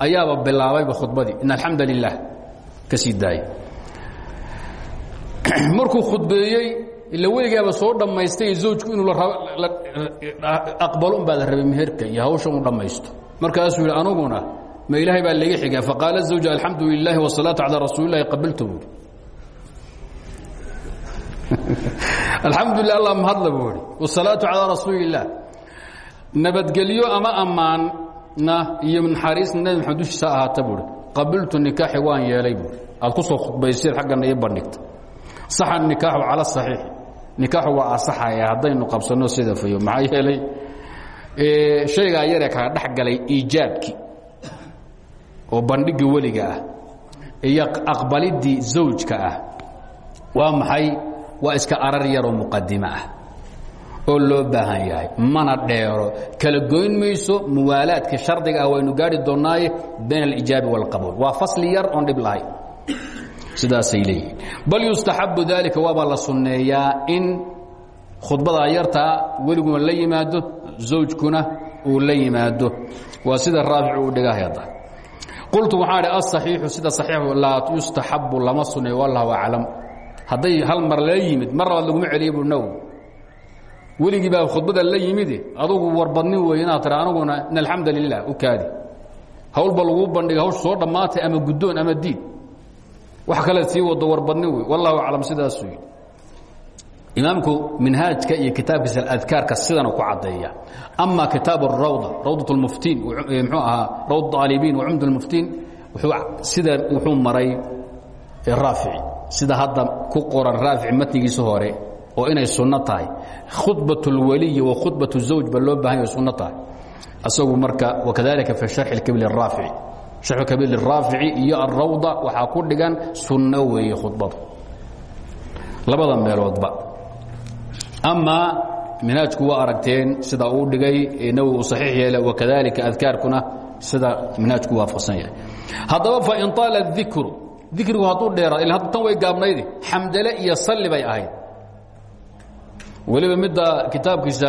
ayaaba bilaabayba khudbadii. In alxamda lilah ka sii daayay markuu khudbeeyey ila weligaaba soo dhammaystay zawjku inuu aqbalo un baa la rabay meherka iyo hawsha uu dhammaysto. Markaasuu yidhi anuguna ma ilaahay baa laga xigaa? Faqaala zawj alxamdu lilahi wasalaatu calaa rasuuli lahi qabiltu buui alxamdulilah allah mahadla buu ihi wasalaatu calaa rasuuli illaah nabadgelyo ama ammaanna iyo naxariisna nebi maxamed dushiisa ahaata buui qabiltu nikaaxi waan yeelay buui aad ku soo khudbayseed xaggana ii bandhigta saxa nikaaxu cala saxiix. Nikaaxu waa asaxaya haddaynu qabsanno sida fayo maxaa yeelay shaygaa yaree kala dhex galay iijaabkii oo bandhigga weliga ah iyo aqbalidii zawjka ah. Waa maxay waa iska arar yaroo muqadimo ah. Oo loo baahan yahay. Mana dheero. Kala goyn mayso muwaalaadka shardiga ah waynu gaari doonnaaye bayn alijaabi wاlqabuul waa fasli yar oon dhib lahayn. Sidaasay leeyihiin. Bal yustaxabu dalika waabaa la sunneeyaa in khudbadaa yartaa weliguna la yimaado zawjkuna uu la yimaado. Waa sida raafic uu dhigah hadda. Qultu waxaan idhi asaxiixu sida saxiixu laa yustaxabu lama sunneeyo wallahu aclam hadday hal mar la yimid mar labaad laguma celiya bu naw weligii baa khudbada la yimide adugu warbadnin wey inaad tira aniguna in alxamda lilah u kaadi hawlba laguu bandhiga hawsha soo dhammaatay ama guddoon ama diid wax kaleed sii wado warbadnin wey wallahu aclam sidaasuu yidhi imaamku minhaajka iyo kitaabkiisa adkaarka sidana ku caddeeya ama kitaab اrawda rawdat اlmuftiin mxuu ahaa rawd aalibiin wacumd اlmuftiin sida wuxuu maray raafici sida hadda ku qoran raafici matnigiisa hore oo inay sunno tahay khudbaة اlwaliyi wa khudbaة الزawj ba loo bahan yahay sunno tahay asagu marka wakadalika fi sharxi اkabir الraafici sharxu kabiir الraafici iyo alrawda waxaa ku dhigan sunno weeye khudbadu labada meeloodba amaa minhaajku waa aragteen sida uu dhigay nawi uu saxiix yeele wakadalika adkaarkuna sida minhaajku waafaqsan yahay haddaba fain طaala الdikru dikrigu hadduu dheeraad il tan way gaabnaydi. Xamdale iyo salli bay ahayd. Weliba midda kitaabkiisa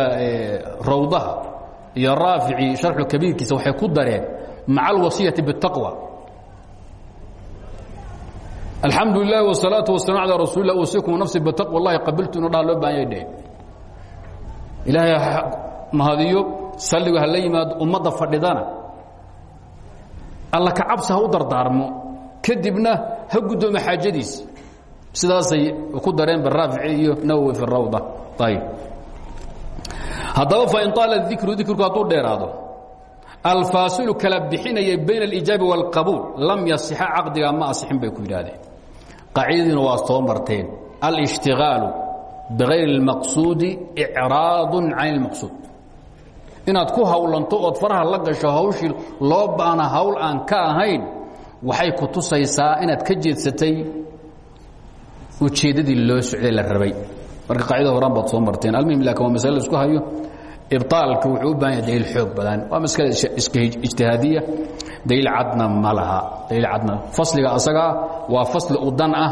rawdaha iyo raafici sharxu kabiirkiisa waxay ku dareen maca alwasiyati biاtaqwa alxamdu lilah wsalaatu wasalam calaa rasul lah usikum nafsi bitaqwa اllahi qabiltu inu dhaha loo baahanya ilaahay mahadiyo salligu hala yimaado ummadda fadhidana. Alla ka cabsi u dardaarmo kadibna ha guddoomo xaajadiisi sidaasay ku dareen baraafici iyo nawowi fi rawda ayb haddaba fain طaala dikru dikriku hadduu dheeraado alfaasilu kala bixinaya bayn اlijaabi wاlqabuul lam yasixa caqdiga ma asixin bay ku yidhaahdeen qaacidadiina waa soo marteen alاshtigaalu bغayr اlmaqsuudi icraadu can اlmaqsuud inaad ku hawlanto ood faraha la gasho hawshii loo baana hawl aan ka ahayn waxay ku tusaysaa inaad ka jeedsatay ujeeddadii loo socday la rabay. Marka qaacida horaan baad soo marteen. Almuhim laakin waa masale la isku hayo. Ibطaalka wuxuu u baahan yahay daliil xoog badan. Waa maskale iska ijtihaadiya. Daliil cadna ma laha. Daliil cadna. Fasliga asagaa waa fasli udan ah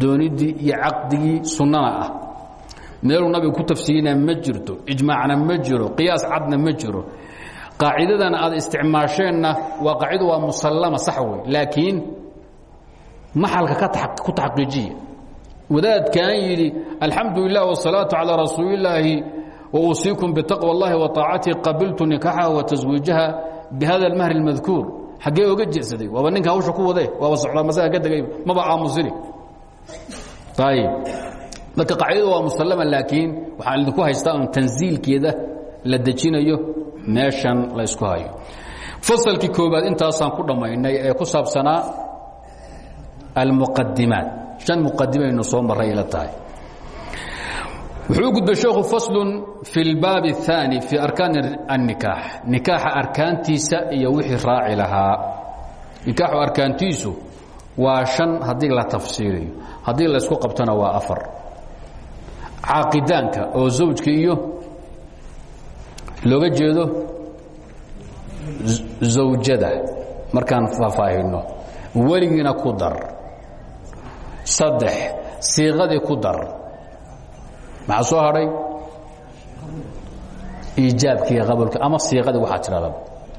dooniddii iyo caqdigii sunnana ah. Meeluu nabiga ku tafsiirina ma jirto. Ijmaacna ma jiro. Qiyaas cadna ma jiro qaacidadana aad isticmaasheenna waa qaacido waa musallama sax wey laakiin maxalka ku taxqiijiya wadaadkan yidhi alxamdu lilah wالsalaaةu calىa rasuuli اllaahi wauusiikum bitaqوى اllahi وطaacatihi qabiltu nikaxaha wataswiijaha bihada اlmahri اlmadkuur xaggee oga jeedsaday waaba ninka hawsha ku wade waaba socdaa masaga ka degay maba aamusini ayb marka qaacidada waa musallama laakiin waxaan idinku haystaa un tansiilkeeda la dejinayo meeshan la ysku hayo fasalkii koobaad intaasaan ku dhammaynay ee ku saabsanaa almuqadimaat an muqadimaynu soo maray ila tahay wuxuu u gudbay sheekhu faslun fi اlbaabi الثaanي fii arkaan الnikaax nikaaxa arkaantiisa iyo wixii raaci lahaa nikaaxu arkaantiisu waa شhan haddii la tafsiiriyo haddii laysku qabtona waa afar caaqidaanka oo zawjka iyo looga jeedo zawjada markaan faahfaahino weligiina ku dar saddex siiqadii ku dar maxaa soo hadhay iijaabkiiyo qabuulka ama siiqadii waxaa tidhahda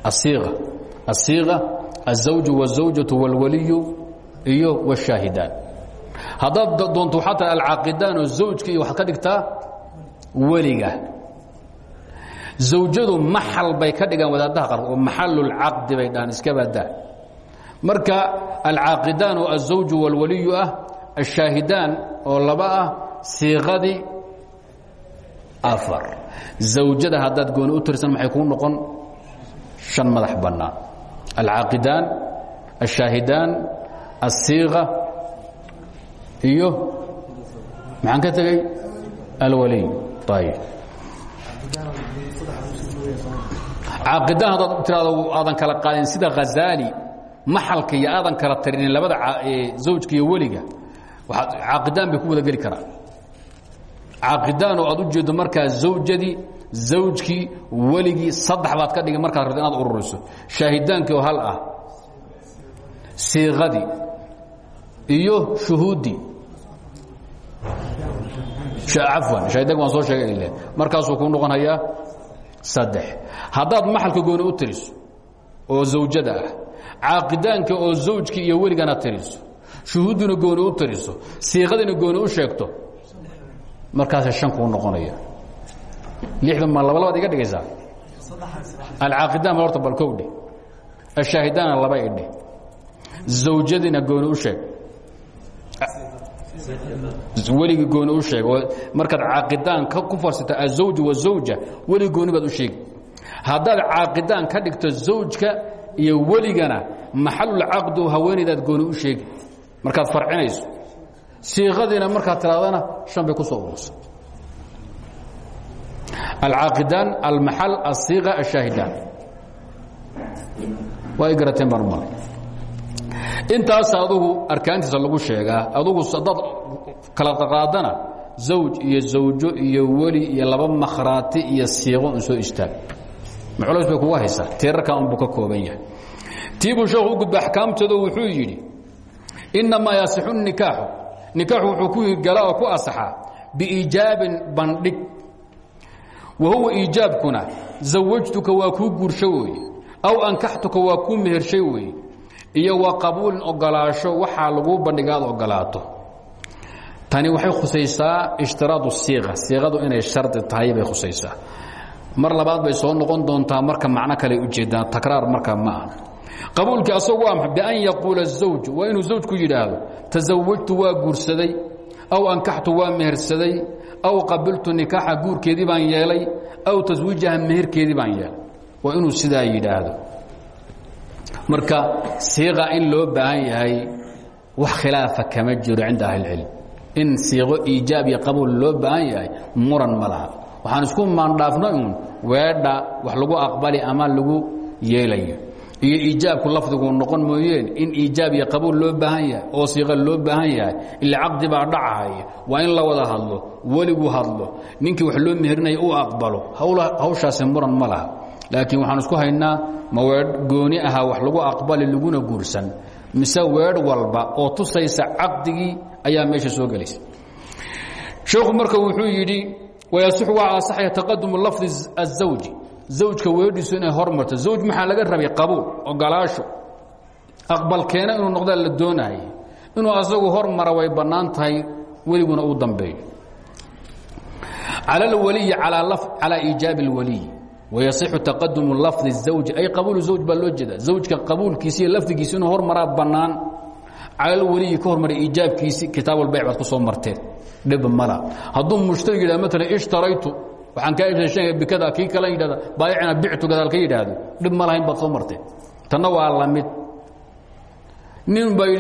asiiqa asiiqa الزawج والزawjaة والwaliyu iyo والشhaahidaan haddaad doonto waxaa tahay alcaaqidaan oo zawjka iyo waxaad ka dhigtaa weliga zawjadu maxal bay ka dhigaan wadaadaha qarkood oo maxalulcaqdi bay dhahaan iska badaa marka alcaaqidaan oo azawju walwaliyu ah ashaahidaan oo laba ah siiqadii afar. Zawjada haddaad gooni u tirsan maxay kuu noqon? Shan madax bannaan. Alcaaqidaan ashaahidaan asiiqa iyo maxaan ka tegey alwaliy ayb caaqidaan haddaad tiraado aadan kala qaadin sida hazaali maxalka iyo aadan kala tarinin labada zawjka iyo weliga caaqidaan bay ku wada geli karaan. Caaqidaan oo aad u jeedo markaa zawjadii zawjkii weligii saddex baad ka dhigi markaad rabto inaad ururiso. Shaahidaankii oo hal ah siiqadii iyo shuhuuddii. Cafwan shahidanka waan soo sheegay markaasuu kuu noqon hayaa saddex. Haddaad maxalka gooni u tiriso oo zawjada ah oo zawjkii iyo weligana tiriso shuhuudduna gooni u tiriso siiqadina gooni u sheegto markaasay shan kuu noqonaya. Lixda ma laba labaad iga dhigaysaa? Alcaaqidaan ma horta bal kowdhe ashaahidaana laba idhe zawjadiina gooni u sheeg weligii gooni u sheeg oo markaad caaqidaan ku farsata azawj wazawja welig gooni baad u sheegi haddaad caaqidaan ka dhigto zawjka iyo weligana maxalulcaqdu haweenaydaad gooni u sheegi markaad farcinayso. Siiqadiina markaad tiraadana shan bay ku soo urursa alcaaqidaan almaxal asiiqa ashaahidan waa y garateen baan u malay. Intaas adugu arkaantiisa lagu sheegaa adugu dad kala qaadana zawj iyo zawjo iyo weli iyo laba makhraati iyo siiqo un soo istaag. Maculays bay kugu haysaa tiirarkaa unbuu ka kooban yahay. Tiibuu sheekhu u gudba axkaamtooda wuxuu yidhi innamaa yasixu nikaaxu. Nikaaxu wuxuu ku galaa oo ku asaxaa biiijaabin bandhig. Wa huwa iijaabkuna zawajtuka waa kuu guursho weeye aw ankaxtuka waa kuu mehershay weeye iyo wa qabuulin ogolaasho waxaa laguu bandhiga aad ogolaato tani waxay khusaysaa ishtiraadu siiqa siiqadu inay shardi tahay bay khusaysaa. Mar labaad bay soo noqon doontaa marka macno kale ujeedaan takraar marka ma aha. Qabuulkii asagu am bian yaquula zawj waa inuu zawjku yidhaahdo tasawajtu waa guursaday aw ankaxtu waa mehersaday aw qabiltu nikaaxa guurkeedii baan yeelay aw taswiijaha meherkeedii baan yeelay. Waa inuu sidaa yidhaahdo. Marka siiqa in loo baahan yahay wax khilaafa kama jiro cinda ahlicilm in siiqo iijaab iyo qabuul loo baahan yahay muran ma laha. Waxaan isku maandhaafno uun weedha wax lagu aqbali ama lagu yeelayo. Iyo iijaabku lafdigu noqon mooyeen in iijaab iyo qabuul loo baahan oo siiqa loo baahan yahay ila baa dhacahaya waa in la wada hadlo weligu hadlo. Ninkii wax loo meherinaya u aqbalo hawshaasi muran ma laha. Laakiin waxaan isku haynaa ma gooni ahaa wax lagu aqbali laguna guursan. Mise weedh walba oo tusaysa caqdigii ayaa meesha soo gelaysa sheekhu marka wuxuu yidhi wayasixu waa asaxaya taqadumu lafdi الزawji zawjka weedhiisu inay hormarto zawj maxaa laga rabay qabuul ogolaasho aqbalkeena inuu noqdaa la doonayay inuu asagu hormara way bannaan tahay weliguna uu dambeeyo calى اlwaliyi calىa iijaabi اlwaliy wayasixu taqadumu lafdi الزawji ay qabuulu zawj baa loo jeeda zawjka qabuulkiisi iyo lafdigiisi inuu hormaraa bannaan cala lwaliyi ka hormaray iijaabkiisi kitaab albayc baad ku soo marteen. Dhib mala. Hadduu mushtari yidhah maala ishtaraytu. Waxaan kaa iibsay bikada kii kale yidhahda baayicna bictu gadaal ka yidhaahdo. Dhib ma lahayn baad soo marteen. Tanna waa la mid. Nin bay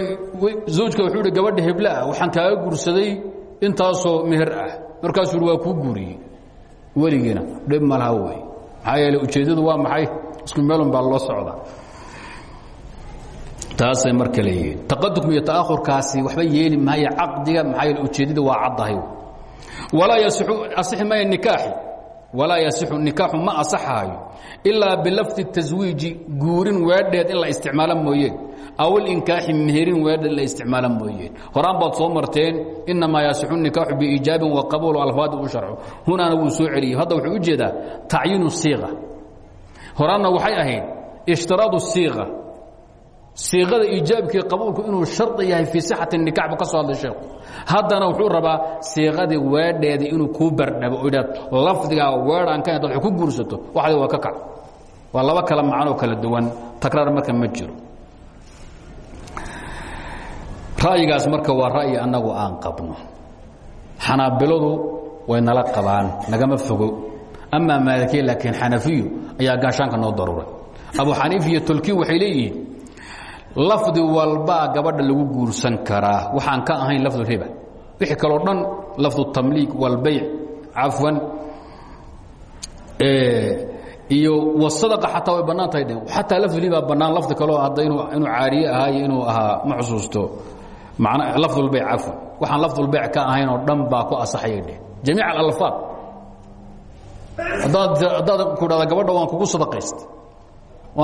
zawjka wuxuu ihi gabadha hebla ah waxaan kaaga guursaday intaasoo meher ah. Markaasuu waa kuu guuriyey. Weligiina dhib ma laha wey maxaa yeele ujeeddadu waa maxay? Isku meelun baa loo socdaa taasay marka leeyihiin taqadumka iyo ta'ahurkaasi waxba yeeli maayo caqdiga maxaa yeele ujeeddada waa caddahay. Walaa yasixu asixi maya nikaaxi. Walaa yasixu nikaaxu ma asaxaayo. Ilaa bilafdi taswiiji guurin weedheed in la isticmaalo mooyeen aw ilinkaaxi meherin weedheed la isticmaalo mooyeen horaan baad soo marteen inamaa yasixu nikaaxu biiijaabin wa qabuul alfaadi u sharco hunaana wuu soo celiyey. Hadda wuxuu u jeedaa tacyiinu siiqa horaanna waxay ahayd ishtiraadu siiqa siiqada iijaabkii qabuulku inuu shardi yahay fii sixati nikax ka soo hadlay sheekhu. Haddana wuxuu rabaa siiqadii weedheedii inuu kuu bardhabo o idhaad lafdigaa weedhaan ka dad ku guursato waxdi waa ka kac. Waa laba kala macnoo kala duwan takraar marka ma jiro. Ra'yigaas marka waa ra'yi annagu aan qabno. Xanaabiladu way nala qabaan nagama fogo. Amaa maalikiya laakiin xanafiyu ayaa gaashaanka noo daruuray. Abu xaniif iyo tolki waxay lafdi walbaa gabadha lagu guursan karaa. Waxaan ka ahayn lafduriba wixii kaloo dhan lafdu tamliik walbayc cafwan iyo wasadaqa xataa way bannaan tahay dhe xataa lafdulibaa bannaan lafdi kaloo hadda inuu caariye ahaa iyo inuu ahaa ma xusuusto man lafdulbayc cafwan. Waxaan lafdulbayc ka ahayn oo dhan baa ku asaxayay dheh jamiic alalfaad. Haddaad ku dhahda gabadha waan kugu sadaqaysta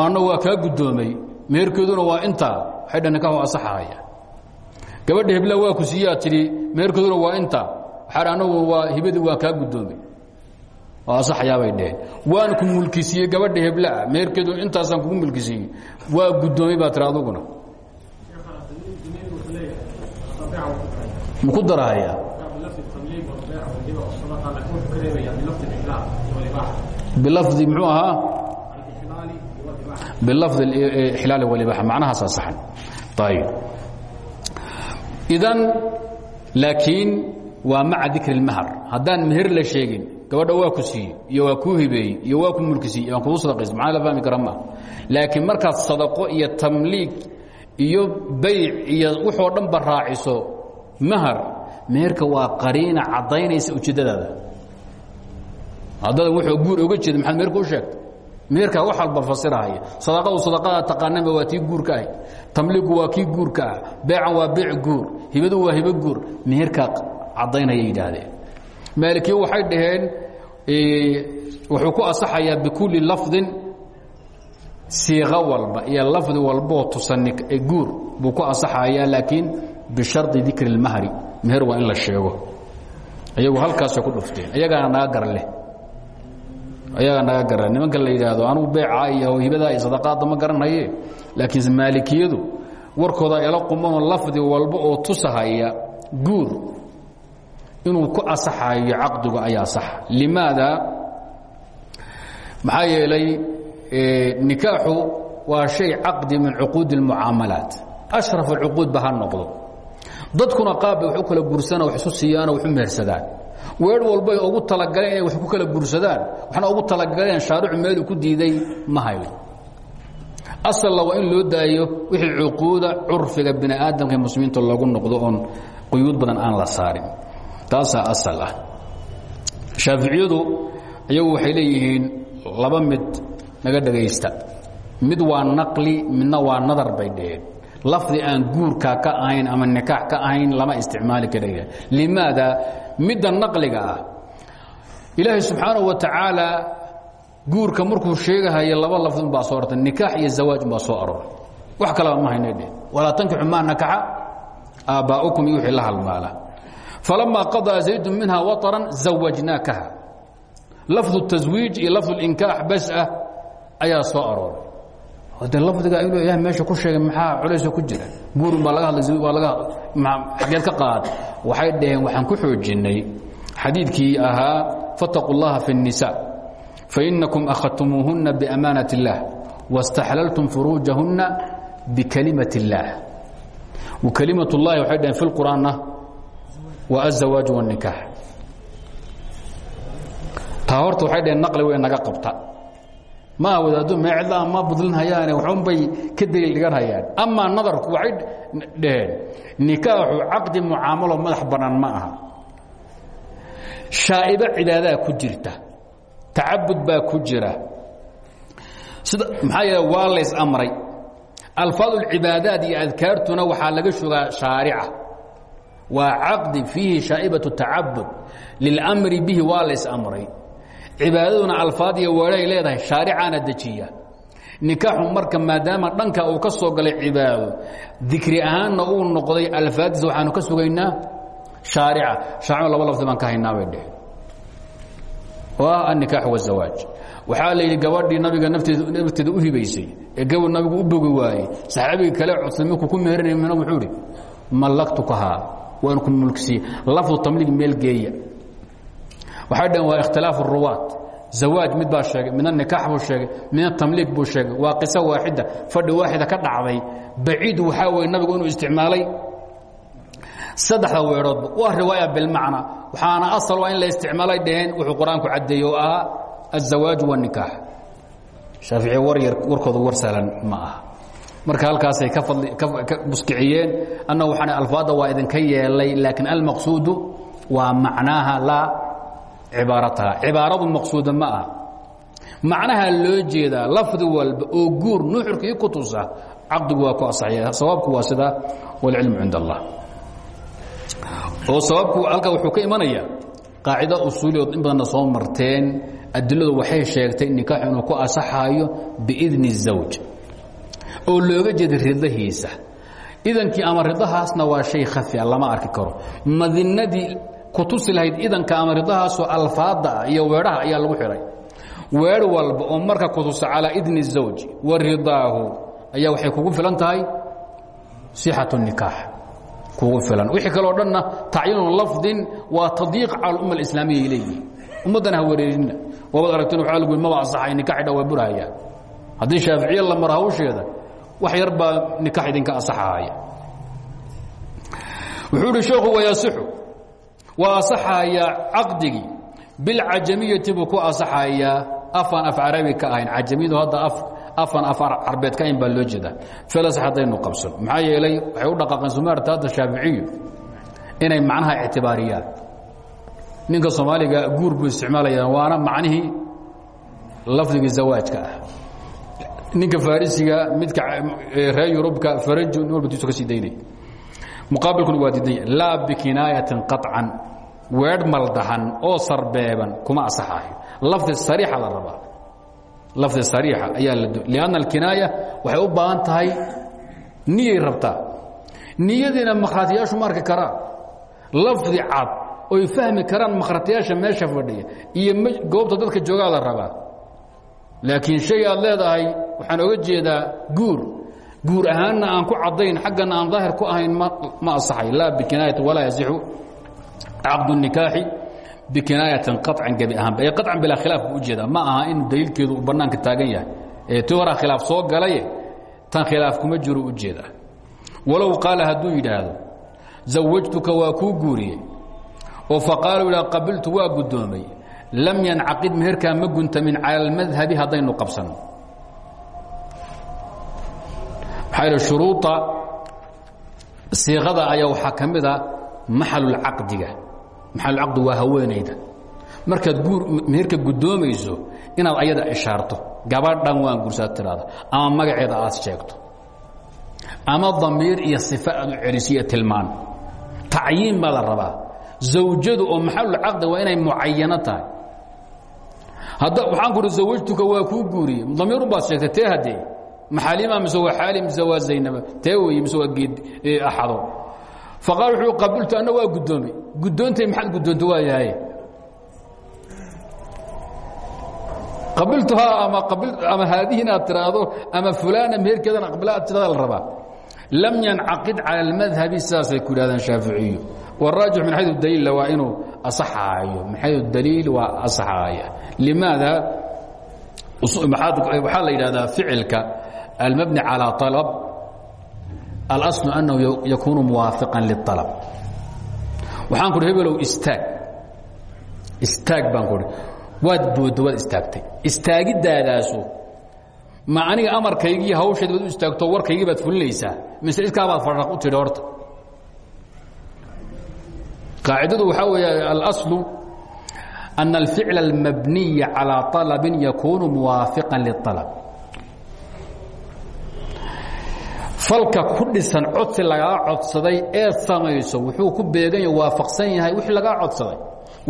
anna waa kaa guddoomay meherkeeduna waa intaa waxay dha nikahu asaxahaya gabadha hebla waa ku siiyaa tidhi meherkeeduna waa intaa waxaa anagu waa hibadii waa kaa guddoomay. Oo asaxayaabay dheheen waan ku mulkisiiyey gabadha heblaah meherkeedu intaasaan kugu mulkisiiyey. Waa guddoomay baa tiri aduguna maku darahayaa? Bilafdi muxuu ahaa bilafdi ixlaali walibaxa macnahaasa saxan ayib idan laakiin waa maca dikri اlmahar haddaan meher la sheegin gabadha waa ku siiyey iyo waa kuu hibeeyey iyo waa ku mulkisiiye waan kugu sadaqaysa macna la fahmi kara maa laakiin markaad sadaqo iyo tamliig iyo bayc iyo wuxoo dhan ba raaciso mahar meherka waa qariina caddaynaysa ujeeddadaada haddada wuxuu guur oga jeeda maxaad meherka u sheegta meherkaa wax walba fasirahaya sadaqadu sadaqada taqaananba waa tii guurka ahy tamliigu waa kii guurka ah beecan waa beec guur. Hibadu waa hibo guur. Meherkaa caddaynaya yidhaahdeen maalikiye waxay dhaheen wuxuu ku asaxayaa bikulli lafdin siiqo walba. Iyo lafdi walboo tusan guur buu ku asaxayaa laakiin bishardi dikri اlmahri meher waa in la sheego. Iyagu halkaasay ku dhufteen. Iyagaana naga gar leh ayagaa naga gara nimanka la yidhaahdo anugu beeca iyo hibadaa iyo sadaqaadda ma garanhaye laakiin maalikiyadu warkooda ila qumanoo lafdi walba oo tusahaya guur inuu ku asaxayo caqdigu ayaa saxa limaada? Maxaa yeelay nikaaxu waa shay caqdi min cuquudi اlmucaamalaat ashraf alcuquud ba ha noqdo. Dadkuna qaabba wax u kala gursana wax isu siiyaano wax u mehersadaan weer walbay ugu talagaleen inay wax ku kala guursadaan. Waxna ugu talagaleen shaaricu meeluu ku diiday ma hayo asalna waa in loo daayo wixii cuquuda curfiga bini aadamka muslimiinta loogu noqdo oon quyuud badan aan la saarin. Taasaa asal ah. Shaaficiyadu iyagu waxay leeyihiin laba mid naga dhegaysta mid waa naqli midna waa nadar bay dheheen lafdi aan guurkaa ka ahayn ama nikaax ka ahayn lama isticmaali karaya. Limaada midda naqliga ah. Ilaahay subxaanahu wa tacaala guurka markuu sheegahayo laba lafdun baa soo artay nikaax iyo zawaaj baa soo aroor wax kalaba ma hayna dheh walaa tankixu maa nakaxa aabbaa'ukum iyo wixii la halmaala. Falamaa minha waطran zawajnaakaha. Lafdu taswiij iyo lafdu linkaax bas ah soo arooray de lafdiga inuu ilaah meesha ku sheegay maxaa culaysoo ku jira guurun baa laga hadlay waa laga xageed ka qaad waxay dhaheen waxaan ku xoojinnay xadiidkii ahaa fattaquu اllaha fi الnisa fainakum akhadtumuuhunna biamaanaة اllah واstaxlaltum furuujahunna bikalimaة اllah wakalimaة اllahi waxay dhaheen fi اlqur'aanna waa aلzawaaj والnikaax taa horta waxay dhaheen naqli way naga qabta ma wadaado meecdaa ma budlinhayaane waxunbay ka daliil dhigan hayaan. Amaa nadarku waxay dhaheen nikaaxu caqdi mucaamalo madax bannaan ma aha. Shaa'ibo cibaadaa ku jirta. Tacabud baa ku jira. Sida maxaa yeele amray. Alfaad ulcibaadaat iyo adkaartuna waxaa laga shogaa shaarica. Waa caqdi fiihi shaa'ibaة tacabud. Lilmri bihi waa amray cibaadaduna alfaad iyo weedhay leedahay shaaricaana dejiya. Nikaaxu marka maadaama dhanka uu ka soo galay cibaado dikri ahaanna uu noqday alfaadiisa waxaanu ka sugaynaa shaarica. Shaaricna laba lafdi baan ka haynaa bay dheh oo ah annikaax wazawaaj la yidhi gabadhii nabiga nafteeda u hibaysay ee gabadh nabigu u bogi waayey saxaabiga kale codsan markuu ku meheranay mina wuxuu idhi mallaktukahaa waan ku mulkisiye lafdu tamliig meel geeya waxay dhaheen waa ikhtilaaf اruwaad zawaaj mid baa sheegay min anikaax buu sheegay min atamliik buu sheegay. Waa qiso waaxida fadhi waaxida ka dhacday. Baciid waxaa weye nabigu inuu isticmaalay saddexda weedhoodba waa riwaaya bilmacna waxaana asal waa in la isticmaalay dhaheen wuxuu qur'aanku caddeeye oo ahaa azawaaj wanikaax shaafici waryar warkooda war sahlan ma aha. Marka halkaasay ka buskiciyeen annagu waxaan alfaadda waa idinka yeelay laakiin almaqsuudu waa macnaaha laa cibaarataha cibaaradu maqsuuda ma aha macnaha loo jeedaa lafdi walba oo guur nuxurkii ku tusa caqdigu waa ku asaxaya sababku waa sidaa wاlcilmu cind allah oo sababku halka wuxuu ka imanaya qaacida usuuliyood in badanna soo marteen adiladu waxay sheegtay nikaax inuu ku asaxaayo biidni الزawj oo looga jeeda ridahiisa idankii ama ridahaasna waa shay khafia lama arki karo madinadii ku tusi lahayd idanka ama ridahaasoo alfaada ah iyo weedhaha ayaa lagu xidhay weer walba oo marka kutusa calaa idni الزawj wa ridaahu ayaa waxay kugu filan tahay صixaة الnikaax kugu filan wixii kaleo dhanna tacyiinu lafdin waa tadyiiq cala umma alislaamiya leeyihi ummaddana ha wareerinna waabad aragteen waa lagu maba asaxay nikax dha waa burahaya haddii shaaficiye la maro hawsheeda wax yar baa nikax idinka asaxahaya wuxuu idhi sheekhu wayasixu waa asaxayaa caqdigii bilcajamiyati buu ku asaxayaa afaan af carabi ka ahayn. Cajamiyadu hadda afan af carbeed ka ahayn baa loo jeedaa. Felas haddaynu qabsan maxaa yeelay waxay u dhaqaaqeen sumaarta hadda shaaficiyu inay macnaha ictibaariyaan. Ninka soomaaliga guur buu isticmaalayaan waana macnihii lafdigii zawaajka ah. Ninka farisiga midka reer yurubka faraju nin walba tiisu ka sii daynay muqaabilkuna waa diidanya laa bikinaayatin qaطcan weedh maldahan oo sarbeeban kuma asaxaayo. Lafdi sariixa la rabaa. Lafdi sariixa ayaa la lianna alkinaaya waxay u baahan tahay niyay rabtaa. Niyadiina makhraatiyaashu ma arki karaan. Lafdi cad oy fahmi karaan makhraatiyaasha meesha fadhiya iyo goobta dadka joogaa la rabaa. Laakiin shay aad leedahay waxaan oga jeedaa guur guur ahaanna aan ku caddayn xaggana aan daahir ku ahayn ma asaxay laa bikinaayati walaa yasixu caqdu nikaaxi bikinaayatin qaطcan gebi ahaanba ee qaطcan bilaa khilaaf buu u jeedaa ma aha in daliilkeedu uu taagan yahay. Ee ti horaa soo galaye tan khilaaf kuma jiro u jeedaa walow qaala hadduu zawajtuka waa kuu guuriyey. Oo faqaalu idha qabiltu waa guddoomay. Lam yancaqid meherkaa ma guntamin cala almadhabi haddaynu qabsanno maxaa shuruuda siiqada ayaa waxaa ka mid a maxalulcaqdiga maxalulcaqdi waa haweenayda markaad meherka guddoomayso inaad ayada ishaarto. Gabadhan waan gursaad tiraada ama magaceeda aad sheegto. Ama damiir iyo sifa aad u celisiyo tilmaan. Tacyiin baa la rabaa. Zawjadu oo maxalulcaqdi waa inay mucayano tahay. Hadda waxaan ku uhi zawajtuka waa kuu guuriyey. Damiirun baad sheegtay tee haddee maxaalima mise waa xaali mise waa zaynaba tee weye mise waa geed axado. Faqaal wuxuu qabiltu anna waa guddoomay guddoontay maxaad guddoonta waa yahay? Qabiltuhaa ama ama haadihi inaad tiraahdo ama fulaana meherkeedan aqbila aad tirada la rabaa. Lam yancaqid cala almadhabi sidaasay ku yidhahdaan shaaficiyu waraajix min xayu daliilla waa inuu asaxaayo. Min xayu daliil waa asaxaaya. Limaada waxaa la yidhahdaa ficilka almabni calى طalb alasl annahu yakuunu muwaafiqan liلطalb waxaan ku uhi hebelow istaag istaag baan ku uhi waad booddo waad istaagtay istaagiddaadaasu ma aniga amarkaygii hawshayda baad u istaagto warkaygii baad fulinaysaa mise idkaabaad faraq u tidhi horta qaacidadu waxaa weeye alaslu أن الفعل المبني على طلب يكون موافقا للطلب Falka ku dhisan codsi lagaa codsaday ee samayso wuxuu ku beegan yahay waafaqsan yahay wixii lagaa codsaday.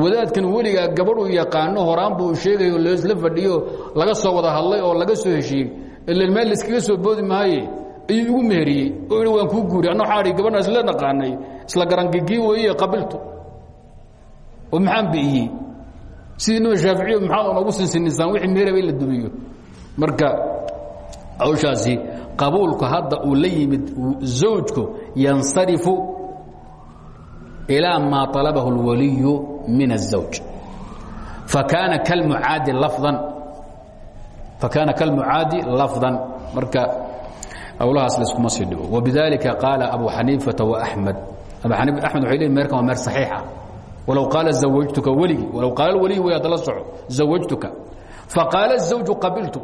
Wadaadkan weligaa gabadhuu yaqaano horaan buu sheegayo lasla fadhiyo laga soo wada hadlay oo laga soo heshiiyey. Ila meel laiskaga soo boodi maaye ayuu igu meheriyey oo i waan kuu guuri anna waxaa gabadha isla naqaanay isla garangigii weeye qabiltu. Oo maxaan bi'iyey sidii nima shaaficiyo maxaa noogu sinsinisaan wixii meheraba in la dumiyo. Marka hawshaasi qabuulku hadda uu la yimid zawjku yansarifu ilaa maa طalabahu اlwaliyu min الزawj fakaana kalmucaadi lafdan fakaana kalmucaadi lafdan marka hawlahaas layskuma sii dhigo wbidalika qaala abu xaniifata وaxmed abu xaniif axmed waxay leeyiin meerkan waa meer saxiixa walow qaala zawajtuka weligii walow qaala weliyi way adala soco zawajtuka faqaala الزawju qabiltu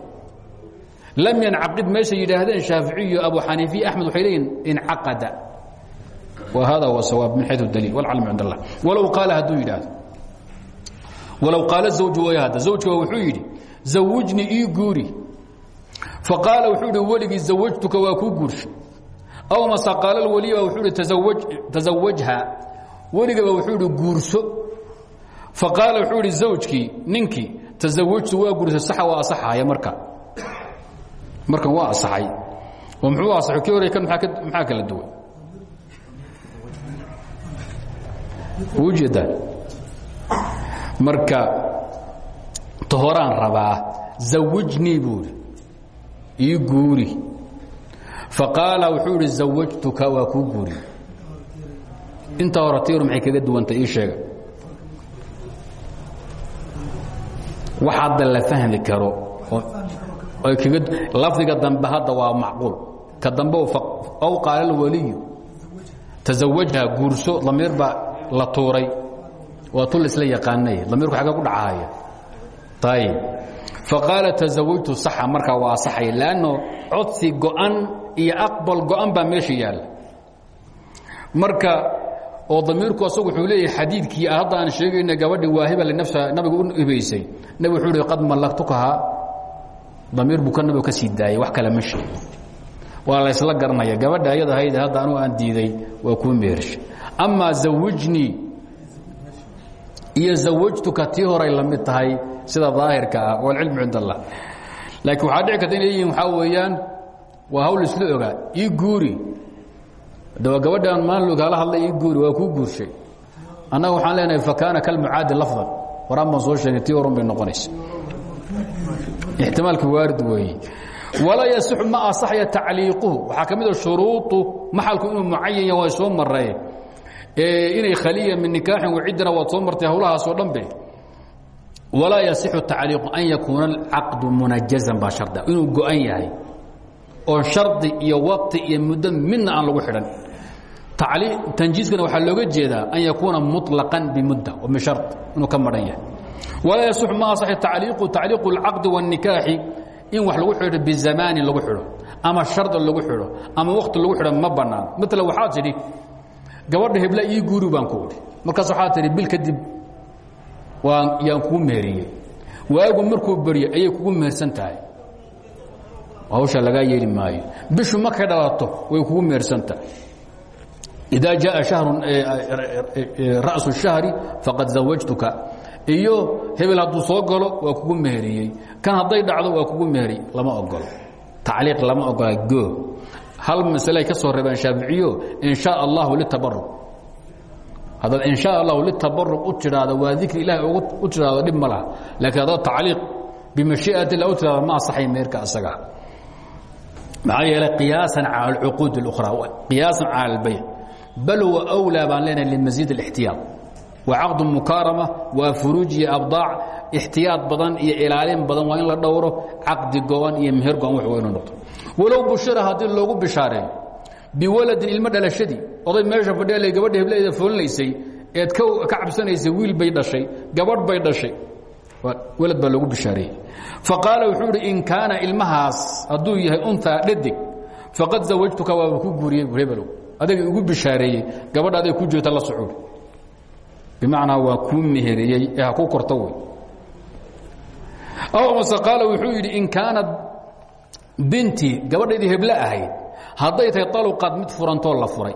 lam yancaqid meeshay yidhaahdeen shaaficiyu abu xaniifiya axmed waxay leeyihiin incaqada wa hada huwa sawaab min xayu daliil wاlcalm cind allah walow qaala hadduu yidhaahdo walow qaala zawju way hadda zawjka wuxuu yidhi zawijnii ii guuri faqaala wuxuu idhi weligii zawajtuka waa kuu guurshay aw mase qaala weliba wuxuu ihi tasawajha weligaba wuxuu idhi guurso faqaala wuxuu idhi zawjkii ninkii tasawajtu waa guursay saxa waa asaxaya marka markan waa asaxay oo muxuu asaxay kii hore kan maxaa kala duwan? Ujeedaan marka tahoraan rabaa zawijnii buuri ii guuri. Faqaala wuxuu idhi zawajtuka waa kuu guuri. Intaa hore tiiru maxay kaga duwantay? Ii sheega. Wax hadda la fahmi karo lafdiga dambe hadda waa macquul. Ka dambe aw qaala alwaliyu tasawajha guurso damiir baa la tuuray. Waa tu laisla yaqaanay damiirku xagga ku dhacahaya ayib faqaala tasawajtu saxa markaa waa saxay lanno codsi go'an iyo aqbal go'an baa meesha yaalla. Marka oo damiirku asagu wuxuu leeyahay xadiidkii hadda aan sheegayna gabadhii waahiba linafsa nabiga u hibaysay nabig wuxuu hi qad mallaktukahaa damiir buu ka sii daayay wax kale ma sheeg waa la ysla garanaya gabadha ayada ahayd hadda anugu aan diiday waa kuu meersha amaa zawijnii iyo zawajtuka tii horay la mid tahay sida daahirka ah walcilmu cind allah. Laakiin waxaa dhici karta inay yihiin waxaa weeyaan waa hawl isla ogaa ii guuri. Dawa gabadhaan maalin kaala hadlay ii guuri waa kuu guurshay. Annaga waxaan leenahay fakaana kalmucaadi lafdan. Waraan baan soo sheegay tii horun bay noqonaysa ixtimaalki waarid weeye walaa yasixu ma asaxya tacliiquhu waxaa ka mida shuruuطu maxalku inuu mucayan yaha waa soo maree inay khaliya min nikaaxin waciddana waad soo martay hawlahaasoo dhan be walaa yasixu tacliiqu an yakuuna alcaqdu munajazan baa sharda inuu go-an yahay oo shardi iyo waqti iyo muddo midna aan lagu xidhan tanjiiskana waxaa looga jeedaa an yakuuna muطlaqan bimudda min shar inuu ka maran yahay walaa yasixu ma asaxi tacliiqu tacliiqu اlcaqdi wاnnikaaxi in wax lagu xidho bizamaanin lagu xidho ama shardi lagu xidho ama wakti lagu xidho ma bannaan maala waxaa tidhi gabadha hebla ii guuri baan ku idhi markaas waxaa tidhi bil kadib waan yaan kugu meheriyey waagu markuu beryo ayay kugu mehersan tahay hawsha lagaa yeeli maayo bishu markay dhalato way kugu mehersan tahay إida jaءa شhahru ra'su الشhahri faqad zawajtuka iyo hebel hadduu soo galo waa kugu meheriyey kan hadday dhacdo waa kugu meheriy lama ogolo tacliiq lama ogola go hal masleay ka soo reebeen shaaficiyo in shaa allahu litabaruc haddaad in shaa allahu litabaruc u tidhaahdo waa dikri ilahay u tidhaahdo dhib ma laha laakiin haddaad tacliiq bimashii'ati illah u tidhahdo ma asaxay meherka asaga maxaa yeelay qiyaasan cala alcuquud اlأkhraa qiyaasan cala albayc bal huwa أwlىa baan leenahay limaziid الاxtiyaad waa caqdu mukaarama waa furuuj iyo abdaac ixtiyaad badan iyo ilaalin badan waa in la dhowro caqdi go-an iyo meher go-an wax weynu noqdo. Walow bushira haddii loogu bishaareeyo biwaladin ilmo dhalashadii oday meesha fadhiya gabadha hebleeda foolinaysay eed ka cabsanaysay wiil bay dhashay gabadh bay dhashay walad baa loogu bishaareeyey faqaala wuxuu idhi in kaana ilmahaas hadduu yahay untaa dhadig faqad zawajtuka waaba ku guuriyey hebelow adaga igu bishaareeyey gabadha aday ku joogta la socuuri bimacnaa waa kuu meheriyey ee ku korto wey. Aw mase qaala wuxuu yidhi in kaanad bintii gabadhaydii heble ahayd hadday tahay aluqaad mid furantoo la furay.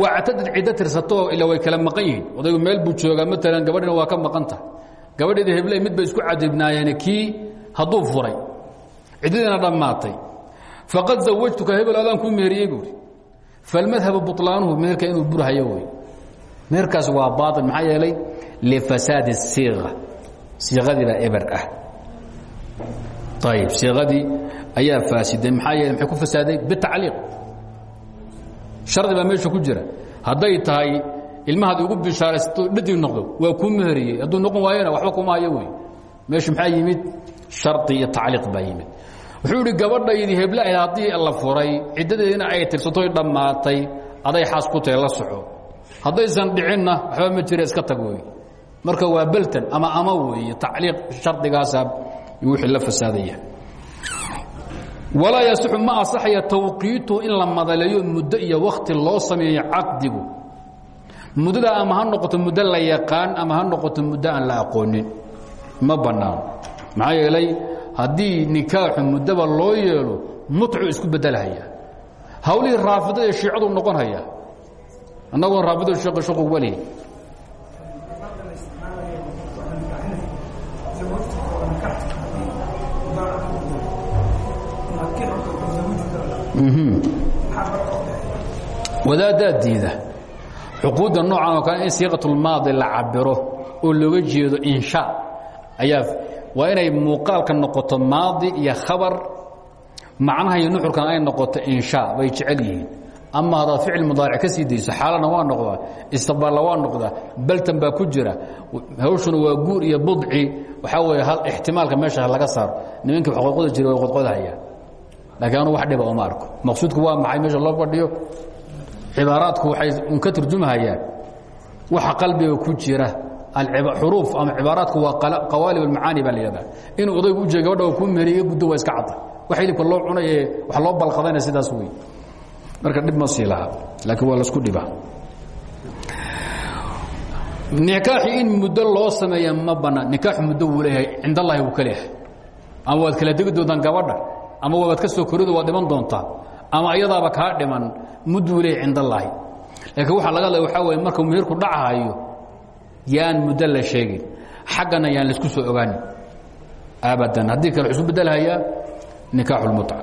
Wactadad ciddo tirsatoo ila way kala maqan odaygu meel buu joogaa maalan gabadhina waa ka maqanta gabadheeda hebley mid bay isku cadibnaayeen kii hadduu furay ciddadiina dhammaatay. Faqad zawajtuka hebel adaan kuu meheriyey buuri falmadhabu buطlaanuhu meherka inuu burhayo wey meherkaas waa baail maxaa yeelay lifasaadi الsiiqa siiqadii baa eber ah. Ayib siiqadii ayaa faasiday maxaa yeele maxay ku fasaaday? Bitacliiq. Shardi baa meesha ku jira. Hadday tahay ilmahaad igu bishaaraysato dhadig noqdo waa kuu meheriyey. Hadduu noqon waayona waxba kuma hayo wey. Meesha maxaa yimid? Shardi iyo tacliiq baa yimid. Wuxuu idhi gabadhaydii hebla ahayd haddii la furay ciddadeedina ay tirsatoy dhammaatay aday xaas ku tahay la soco haddaysan dhicinna waxba ma jira iska tag wey marka waa beltan ama ama weeye tacliiq shardigaasaa wixii la fasaadaya. Walaa yasixu ma asaxaya tawqiitu in la madaleeyo muddo iyo wakti loo sameeyo caqdigu. Muddada ama ha noqoto muddo la yaqaan ama ha noqoto muddo aan la aqoonin. Ma bannaan. Maxaa yeelay haddii nikaaxu muddaba loo yeelo mutcu isku bedelhaya hawlihii raafidada ee shiicadu noqon haya annagoon raafidada sheekh shaqu weli wadaaddaa diida. Xuquudda noocan oo kale in siiqatulmaadi la cabiro oo looga jeedo insha ayaa waa inay muuqaalka noqoto maadi iyo khabar. Macnaha iyo nuxurkan ay noqoto insha bay jecel yihiin ama haddaad ficil mudaaric ka sii dayso xaalana waa noqdaa istiqbaalla waa noqdaa baltan baa ku jira. Hawshuna waa guur iyo budci. Waxaa weeye ixtimaalka meesha laga saaro. Nimankii wax qodqoda jira way qodqodahayaan. Laakiin anu wax dhiba uma arko. Maqsuudku waa maxay meesha loo fadhiyo? Cibaaraadku waxay un ka turjumahayaan waxa qalbiga ku jira xuruuf ama cibaaraadku waa qawaalib almacaani baa la yidhahdaa. Inuu odaygu u jeega gabadha kuu meriye guddo waa iska cadda. Wax hilibka loo cunay ee wax loo balqadayna sidaas wey marka dhib ma sii laha laakiin waa lasku dhibaa nikaaxi in muddo loo sameeya ma bannaan nikaaxu muddo wuu leeyahay cind allahi wuu ka leeyahay. Ama waad kala degi doontaan gabadha ama waad ka soo korido waad dhiman doontaa ama iyadaaba kaa dhiman mudduu leeyahy cind allaahi laakiin waxaa laga hadlaya waxaa weye markuu meherku dhacahayo yaan muddo la sheegin xaggana yaan la isku soo ogaanin. Abadan haddii kale wuxuu isu bedelhayaa nikaaxu lmutca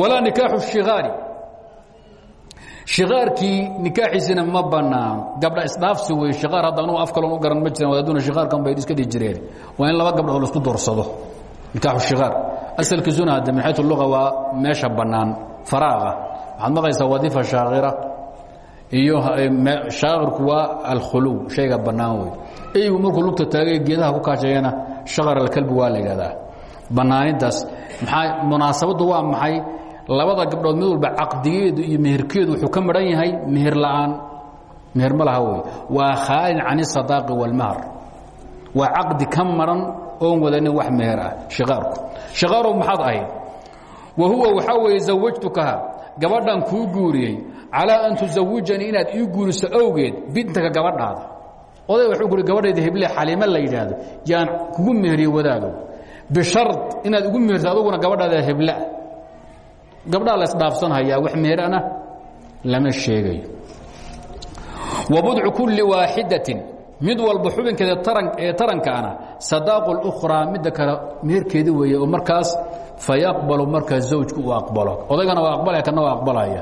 walaa nikaaxu shikaari shikaarkii nikaaxiisina ma banaano gabdha isdhaafsi wey shikaar hadda anugu af kalon u garan ma jiran wadaaduna shikaarkan bay iska dhihi jireen. Waa in laba gabdhood la isku doorsado nikaaxu shikaar asalkiisuna hadde min xaytu luga waa meesha bannaan faraaqa. Waxaad maqlaysaa wadiifa shaakira. Iyo shaakirku waa alkhuluw shayga bannaan wey eygu markuu lugta taagay geedaha ku kaashayana shakar alkalbi waa la yidhahdaa bannaanidaas maxaa munaasabaddu waa maxay labada gabdhood mid walba caqdigeedu iyo meherkeedu wuxuu ka maran yahay meher la'aan meher ma laha wey waa khaalin can isadaaqi walmahar waa caqdi ka maran oon wadanin wax meher ah shikaarku shikaarow maxaad ahayd? Wa huwa waxaa weeye zawajtukaha gabadhan kuu guuriyey. Calaa an tusawijanii inaad ii guuriso awgeed bintaka gabadhaada. Oday wuxuu kuhi gabadhayda heble xaliimo la yidhaahdo yaan kugu meheriye wadaago. Bishar inaad igu meherto aduguna gabadhaada hebla gabdhaa la isdhaafsanhayaa wax meherana lama sheegayo wa budcu kulli waaxidatin mid walba xubinkeeda ee tarankaana sadaaqu اlأkhraa midda kale meherkeedi weeye oo markaas fayaqbalu markaa zawjku uu aqbalo odaygana waa aqbalaya kana waa aqbalaya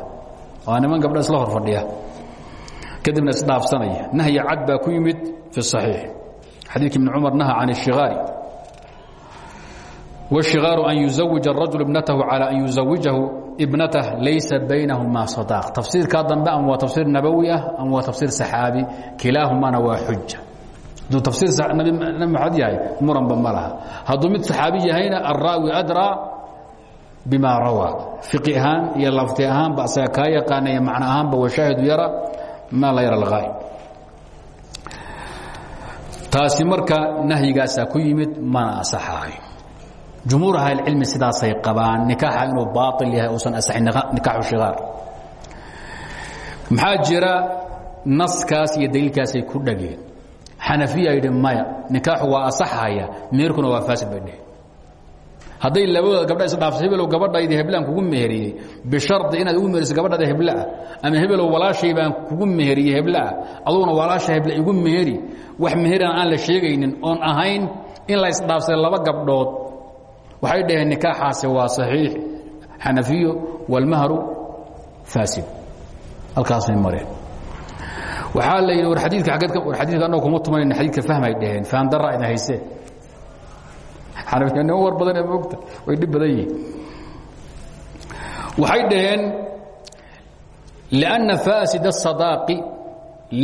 waa niman gabdha isla hor fadhiya kadibna isdhaafsanaya nahyi cad baa ku yimid fi صaxiix xadiidki ibn cumar naha can الshikaari washikaaru an yuzawij arajul ibnatahu calaa an yuzawijahu ibnatah laysa baynahuma sadaaq tafsiirkaa dambe ama waa tafsiir nabowi ah ama waa tafsiir saxaabi kilaahumana waa xuja hadduu tafsiir nabi maxamed yahay muranba ma laha hadduu mid saxaabi yahayna alraawi adraa bima rawaa fiqi ahaan iyo lafti ahaanba asaga kaa yaqaana iyo macno ahaanba washaahidu yara maa la yara alghaa'ib taasi marka nahyigaasaa ku yimid mana asaxahay jumhuur ahlicilmi sidaasay qabaan nikaaxa inuu baail yahay uusan asaxin nikaaxu shikaar maxaa jira naskaas iyo daliilkaasay ku dhageen xanafiya yidhi maya nikaaxu waa asaxaya meerkuna waa faasid bay dheheen hadday labadooda gabdha isdhaafsa hebelow gabadhaydi heblaan kugu meheriyey bishardi inaad ugu meheriso gabadhada heblaah ama hebelow walaashay baan kugu meheriyey heblaah aduguna walaasha hebla igu meheri wax meheran aan la sheegaynin oon ahayn in la isdhaafsay laba gabdhood waxay dhaheen nikaaxaasi waa saxiix xanafiyo walmahru faasid halkaasay mareen waxaa la yidhi war adiika aggeed war xadiidka annaga kuma tumanayna xadiidka fahmay dhaheen fahandara idin haysee xanafiyanimo war badan ee moogta way dhib badan yihiin waxay dhaheen liأnna faasid الصadaaqi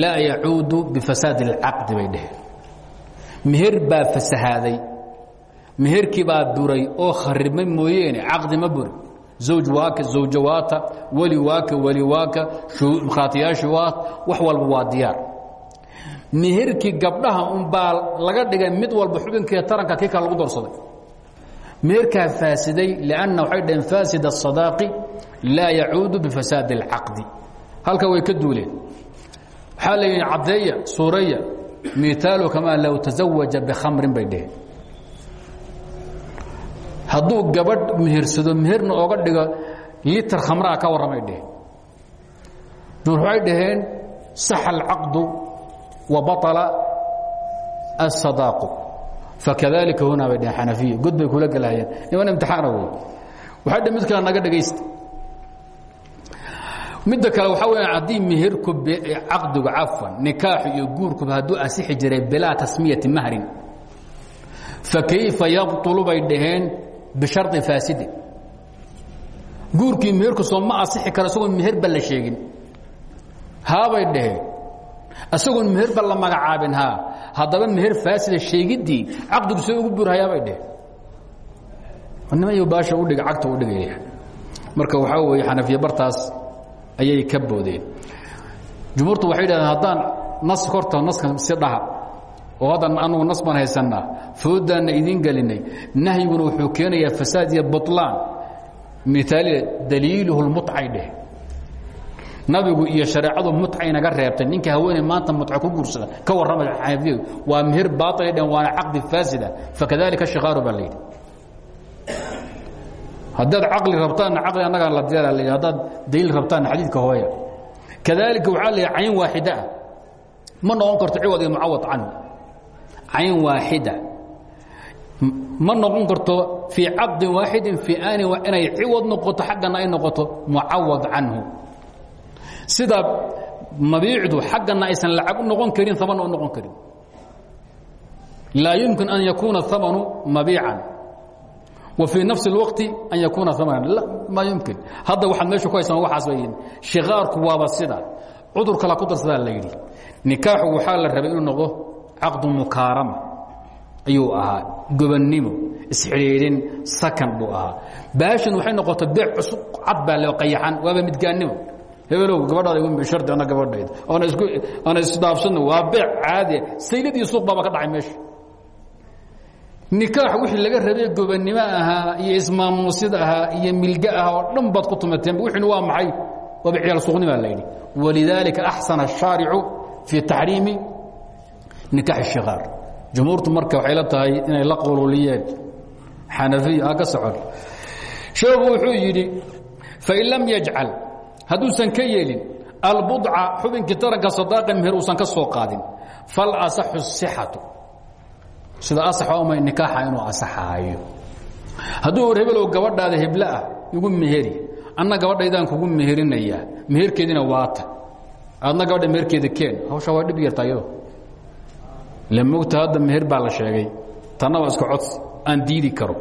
laa yacuudu bifasaad اlcaqdi bay dhaheen meher baa fasahaaday meherkii baa duray oo kharibma mooyeene caqdi ma buri. Zawj waaka zawjo waata waaka weli waaka mkhaatiyaashu waat wax walba waa diyaar. Meherkii gabdhaha unbaa laga dhigay mid walba xubinkiia taranka kii lagu doorsaday. Meherkaa faasiday lianna waxay dhaheen fasid asadaaqi laa yacuudu bifasaadi اlcaqdi halka way ka duuleen. Waxaa la yidhi caddeeya suureya mitaalu kamaa low tazawaja bikhamrin hadduu gabadh mehersado meherna oga dhigo litar khamraa ka warramay dheheen. Dumar waxay dhaheen saxa wa baطala asadaaqu fakadalika hunaa bay dheheen xanafiya. God bay kula gelahayeen niman imtixaana wey waxay dhe kale naga dhegaysta. Midda kale waxaa weya haddii meherku caqdigu cafwan nikaaxu iyo guurkuba hadduu ansixi jiray bilaa tasmiyati mahrin fakayfa yabطulu bay dhaheen bishari faasidi guurkii meherku soo ma asixi karo isagoon meherba la sheegin haabay dhaheen isagoon meherba la magacaabin haa haddaba meher faasida sheegiddii caqdigu see ugu burhayaabay dheheen nimayo baasha udhiga cagta u dhigaya marka waxaa weeye xanafiya bartaas ayay ka boodeen jumhuurtu waxay dhahdeen haddaan nas horta naska si dhaha oo haddan anugu nas baan haysannaa foodaanna idiin gelinay nahyiguna wuxuu keenayaa fasaad iyo buطlaan miaali daliiluhu lmucay dheh nabigu iyo shareecadu mucay naga reebtay ninka haweeney maanta muc ku guursada ka warramay xanafiyadu waa meher baailay dheen waana caqdi faasida fakadalika shikaaru baa layidhi haddaad caqli rabtaanna caqli annagaa la diyaara la haddaad daliil rabtaanna xadiidka hooya kadalika waxaa la cayn waaxidaa ma noqon karto ciwad iyo mucawad canhu cayn waaxida. Ma noqon karto fii caqdin waaxidin fii aani inay ciwad noqoto xaggana ay noqoto mucawad canhu. Sida mabiicdu xaggana aysan lacag u noqon karin amana u noqon karin. Laa yumkin an yakuuna amanu mabiican. Wa fii nafsi اlwaqti an yakuuna amanan ma yumkin. Hadda waxaad meesha ku haysaan waxaas bayin shikaarku waaba sida. Cudur kala ku darsadaa la yidhi. Nikaaxu waxaa la rabay inuu noqdo caqdu mukaarama ayuu ahaa gobannimo isxidhiidhin sakan buu ahaa baashan waxay noqotay beec cusub cad baa le qayaxan waaba midgaannimo hebelow gabadhaada igu shardi anna gabadhayd oona isku oona isdhaafsanno waa beec caadiya saylad iyo suuq baaba ka dhacay meesha nikaax wixii laga rabay gobannimo ahaa iyo ismaamuusid ahaa iyo milge ahaa oo dhan baad ku tumateen wixiina waa maxay waaba ciyaal suuqnimaa la yidhi walidaalika axsana الshaaricu fii taxriimi nikaax ishikaar jumhuurtu marka waxay la tahay inay la qululiyeen xanafiy a ka socon sheegu wuxuu yidhi fain lam yajcal hadduusan ka yeelin albudca xubinkii taranka sadaaqa meher uusan ka soo qaadin. Fal asaxu sixatu. Sida asaxa uma nikaaxa inuu asaxaayo. Hadduu hor hebelow gabadhaada heblo ah igu meheri anna gabadhaydaan kugu meherinayaa meherkeedina waata. Adna gabadha meherkeeda keen. Hawsha waa dhib yartaayo le mogta hadda meher baa la sheegay. Tanna waa iska codsi aan diidi karo.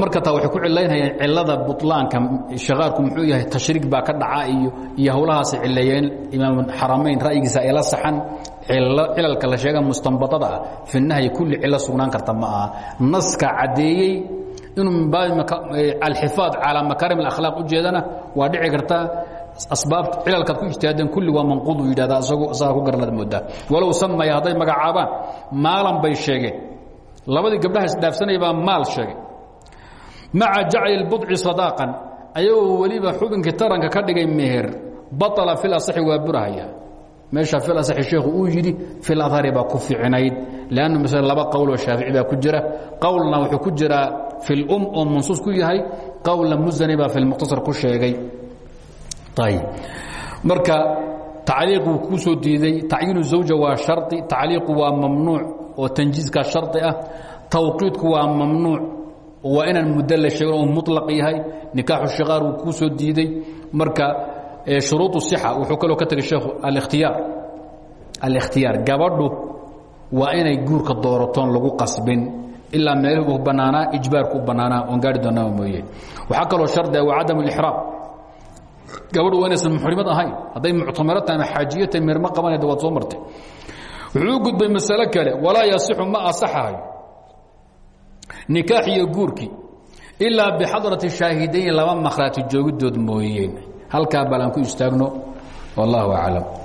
Marka taa waxay ku cilaynayaan cilada bulaanka shakaarku muxuu yahay tashriig baa ka dhaca iyo iyo hawlahaasay cileeyeen imaam xaramayn ra'yigiisa ay la saxan cilalka la sheega mustanbadada ah. Fi nahyi kulli cilo sugnaan karta ma aha. Naska caddeeyey inuu min baabi alxifaad calaa makaarim اakhlaaq ujeedana waa dhici karta asbaabta cilalkaad ku ijtihaadeen kulli waa manquud uu yidhahda isagu isagaa ku garlaad moodaa. Walow samaya hadday magacaabaan maalan bay sheegeen. Labadii gabdhaha isdhaafsanaya baa maal sheegay. Maca jacli budci sadaaqan ayagoo weliba xubinkii taranka ka dhigay meher baطala fil asaxi waa burahaya. Meesha fil asaxi sheekhu uu yidhi fil adhari baa ku fiicnayd. Lannu masle laba qowloo shaafici baa ku jira. Qowlna wuxuu ku jiraa fil um oo mansuus ku yahay. Qowlna musani baa filmukhtasar ku sheegay marka tacliiqu kuu soo diiday tacyiinu zawja waa shari tacliiqu waa mamnuuc oo tanjiiskaa shari ah tawqiidku waa mamnuuc waa inaan muddo la sheegin oo mulaq yahay nikaaxu shikaar wuu kuu soo diiday marka shuruud sixa wuxuu kaloo ka tegay sheekhu alikhtiyaar alikhtiyaar gabadhu waa inay guurka dooratoon lagu qasbin ilaa meelhu banaanaa ijbaarku banaanaa oon gaari doonaa mooye waxaa kaloo shardi ah waa cadam اlixraam gabadhu waa inaysan muxrimad ahayn. Hadday muctamiro tahay ama xaajiyo tahay meerma wuxuu gudbay masale kale walaa yasixu ma asaxayo. Nikaax iyo guurkii ilaa bixadrati shaahidayn laba makhraati joogidood mooyeen. Halkaa balan ku istaagno wallahu aclam